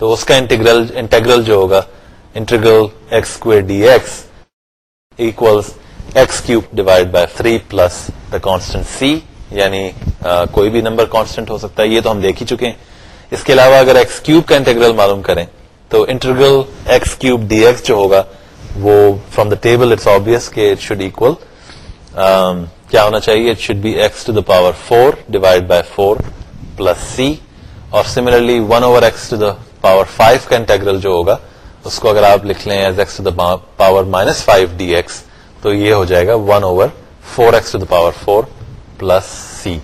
تو اس کا انٹیگرل انٹیگرل جو ہوگا integral x square d x equals x cube divide by three plus the constant C یعنی کوئی بھی نمبر کانسٹنٹ ہو سکتا ہے، یہ تو ہم دیکھ ہی چکے ہیں۔ اس کے علاوہ اگر ایکس کیوب کا انٹیگرل معلوم کریں، تو integral x cube d x جو ہوگا، وہ from the table it's obvious کہ اٹ شوڈ اکول کیا ہونا چاہیے؟ It should be x to the power four divide by four plus c اور similarly one over x to the power five کا انٹیگرل جو ہوگا، اس کو اگر آپ لکھ لیں as x to the power minus five d x تو یہ ہو جائے گا one over four x to the power four plus c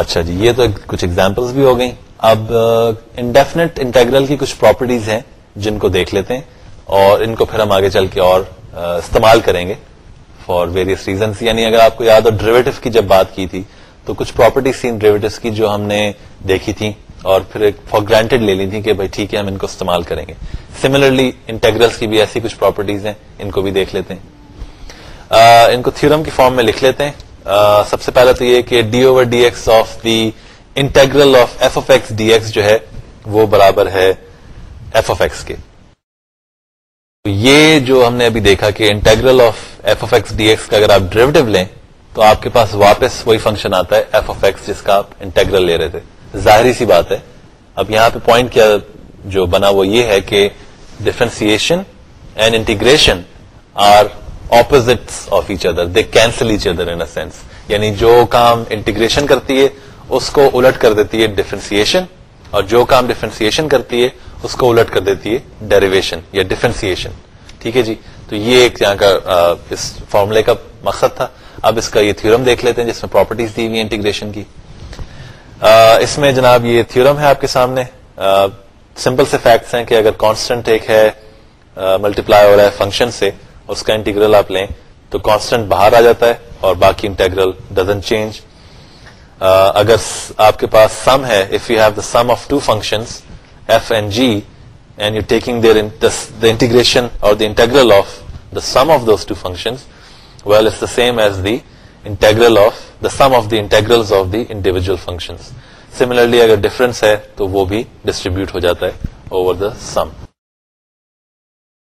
اچھا جی یہ تو کچھ ایگزامپلس بھی ہو گئی اب انڈیفینٹ انٹیگرل کی کچھ پراپرٹیز ہیں جن کو دیکھ لیتے ہیں، اور ان کو پھر ہم آگے چل کے اور استعمال کریں گے۔ فار ویریس ریزنس یعنی اگر آپ کو یاد ہو ڈریویٹو کی جب بات کی تھی، تو کچھ پراپرٹیز تھیں ڈریویٹو کی جو ہم نے دیکھی تھی اور پھر ایک فار گرانٹیڈ لے لی تھی کہ بھائی ٹھیک ہے، ہم ان کو استعمال کریں گے۔ سملرلی انٹیگرلس کی بھی ایسی کچھ پراپرٹیز ہیں، ان کو بھی دیکھ لیتے ہیں۔ ان کو تھورم کی فارم میں لکھ لیتے ہیں۔ سب سے پہلے تو یہ کہ d over d x of the integral of f x d x جو ہے، وہ برابر ہے ایف ایکس کے۔ یہ جو ہم نے ابھی دیکھا کہ integral of f of x d x کا اگر آپ ڈریویٹو لیں، تو آپ کے پاس واپس وہی فنکشن آتا ہے ایف آف ایکس جس کا آپ انٹیگرل لے رہے تھے۔ ظاہری سی بات ہے۔ اب یہاں پہ پوائنٹ کیا جو بنا وہ یہ ہے کہ differentiation and integration are opposite of each other they cancel each other in sense یعنی جو کام انٹیگریشن کرتی ہے، اس کو الٹ کر دیتی ہے ڈفرینسیشن اور جو کام ڈفرینسیشن کرتی ہے اس کو الٹ کر دیتی ہے ڈیریویشن یا ڈفرینسیشن ٹھیک ہے جی؟ تو یہ ایک یہاں کا اس فارمولے کا مقصد تھا۔ اب اس کا یہ تھورم دیکھ لیتے ہیں جس میں پراپرٹیز دی ہوئی انٹیگریشن کی۔ اس میں جناب یہ تھورم ہے آپ کے سامنے۔ سمپل سے فیکٹس ہیں کہ اگر کانسٹنٹ ایک ہے ملٹیپلائی ہو رہا ہے فنکشن سے، اس کا انٹیگرل آپ لیں تو کانسٹنٹ باہر آ جاتا ہے اور باقی انٹیگرل ڈزنٹ چینج اگر آپ کے پاس سم ہے if you have the sum of two function f and g and you taking there the integration اور the integral of the sum of those two function well is the same as the integral of the sum of the integral of the individual function similarly اگر ڈفرنس ہے تو وہ بھی ڈسٹریبیوٹ ہو جاتا ہے اوور دا سم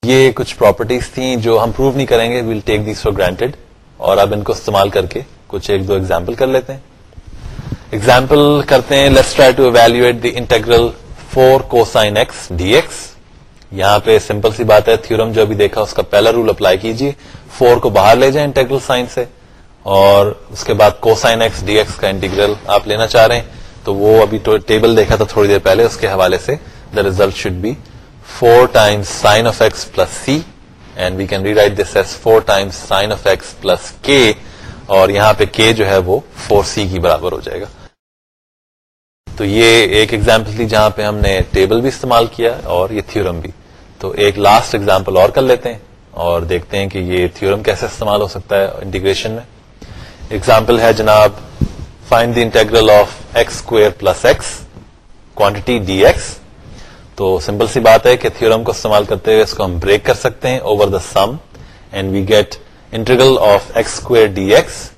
یہ کچھ پراپرٹیز تھیں جو ہم پروو نہیں کریں گے we'll take this for granted اور اب ان کو استعمال کر کے کچھ ایک دو ایگزامپل کر لیتے ہیں ایگزامپل کرتے ہیں let's try to evaluate the integral four cosine x d x یہاں پہ سمپل سی بات ہے تھورم جو ابھی دیکھا، اس کا پہلا رول اپلائی کیجیے۔ فور کو باہر لے جائیں انٹرگرل سائن سے، اور اس کے بعد cosine x d x کا انٹیگرل آپ لینا چاہ رہے ہیں۔ تو وہ ابھی ٹیبل دیکھا تھا تھوڑی دیر پہلے، اس کے حوالے سے the result should be four times sine of x plus c and we can rewrite this as four times sine of x plus k اور یہاں پہ کے جو ہے وہ فور سی کی برابر ہو جائے گا۔ تو یہ ایک ایگزامپل تھی جہاں پہ ہم نے ٹیبل بھی استعمال کیا اور یہ تھیورم بھی۔ تو ایک لاسٹ ایگزامپل اور کر لیتے ہیں اور دیکھتے ہیں کہ یہ تھیورم کیسے استعمال ہو سکتا ہے انٹیگریشن میں۔ ایگزامپل ہے جناب find the integral of x square plus x quantity d x تو سمپل سی بات ہے کہ تھیورم کو استعمال کرتے ہوئے اس کو ہم بریک کر سکتے ہیں over the sum and we get integral of x square d x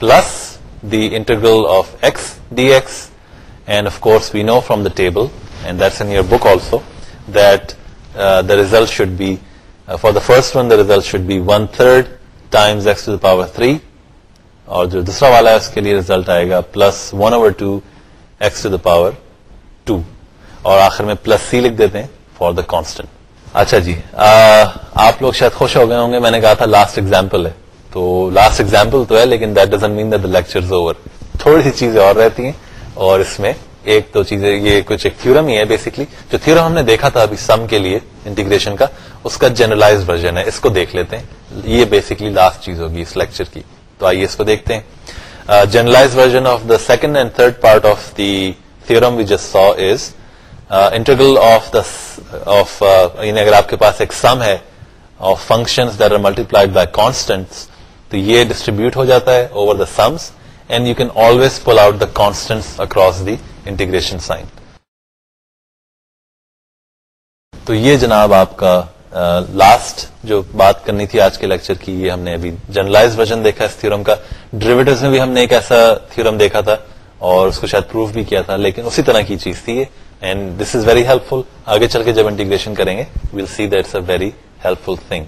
plus the integral of x d x and of course we know from the table and that's in your book also that the result should be for the first one the result should be one third times x to the power three اور جو دوسرا والا ہے اس کے لیے ریزلٹ آئے گا plus one over two x to the power two اور آخر میں پلس سی لکھ دیتے ہیں فار دا کانسٹنٹ اچھا جی آپ لوگ شاید خوش ہو گئے ہوں گے میں نے کہا تھا لاسٹ ایگزامپل ہے تو لاسٹ ایگزامپل تو ہے لیکن that doesn't mean the lecture over تھوڑی سی چیزیں اور رہتی ہیں اور اس میں ایک تو چیزیں، یہ کچھ ایک تھورم ہی ہے بیسکلی جو تھورم ہم نے دیکھا تھا ابھی سم کے لیے انٹیگریشن کا، اس کا جنرلائز ورژن ہے، اس کو دیکھ لیتے ہیں۔ یہ بیسکلی لاسٹ چیز ہوگی اس لیکچر کی۔ تو آئیے اس کو دیکھتے ہیں۔ Generalize version of the second and third part of the theorem we جس so is integral of the of یعنی اگر آپ کے پاس ایک سم ہے of function that are multiplied by constants تو یہ ڈسٹریبیوٹ ہو جاتا ہے over the sums and you can always pull out the constant across the integration sign تو یہ جناب آپ کا لاسٹ uh, جو بات کرنی تھی آج کے لیکچر کی یہ ہم نے ابھی جرنلائز ورژن دیکھا اس تھیورم کا. ڈریویٹو میں بھی ہم نے ایک ایسا تھیورم دیکھا تھا اور اس کو شاید پروف بھی کیا تھا لیکن اسی طرح کی چیز تھی and this is very helpful آگے چل کے جب انٹیگریشن کریں گے well see that's a very helpful thing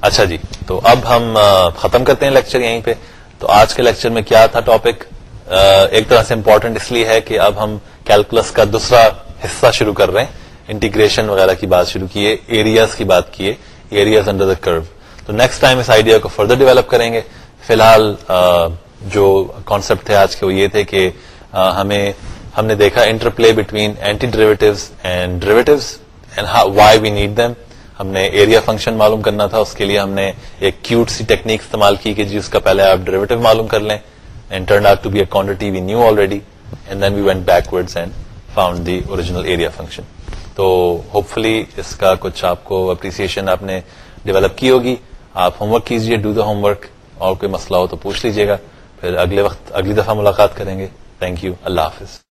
اچھا جی تو اب ہم uh, ختم کرتے ہیں لیکچر یہیں پہ. تو آج کے لیکچر میں کیا تھا ٹاپک ایک طرح سے امپورٹنٹ اس لیے ہے کہ اب ہم کیلکولس کا دوسرا حصہ شروع کر رہے ہیں۔ انٹیگریشن وغیرہ کی بات شروع کیے ایریاز کی بات کیے ایریاز انڈر دا کرو تو نیکسٹ ٹائم اس آئیڈیا کو فردر ڈیولپ کریں گے۔ فی الحال جو کانسیپٹ تھے آج کے، وہ یہ تھے کہ ہمیں، ہم نے دیکھا interplay between antiderivatives and derivatives and why we need them ہم نے ایریا فنکشن معلوم کرنا تھا، اس کے لیے ہم نے ایک کیوٹ سی ٹیکنیک استعمال کی کہ جی اس کا پہلے آپ ڈریویٹو معلوم کر لیں and turn out to be a quantity we knew already and then we went backward and found the original area function تو ہوپ فلی اس کا کچھ آپ کو اپریسیشن آپ نے ڈیولپ کی ہوگی۔ آپ ہوم ورک کیجیے ڈو دا ہوم ورک اور کوئی مسئلہ ہو تو پوچھ لیجیے گا۔ پھر اگلے وقت اگلی دفعہ ملاقات کریں گے۔ تھینک یو اللہ حافظ۔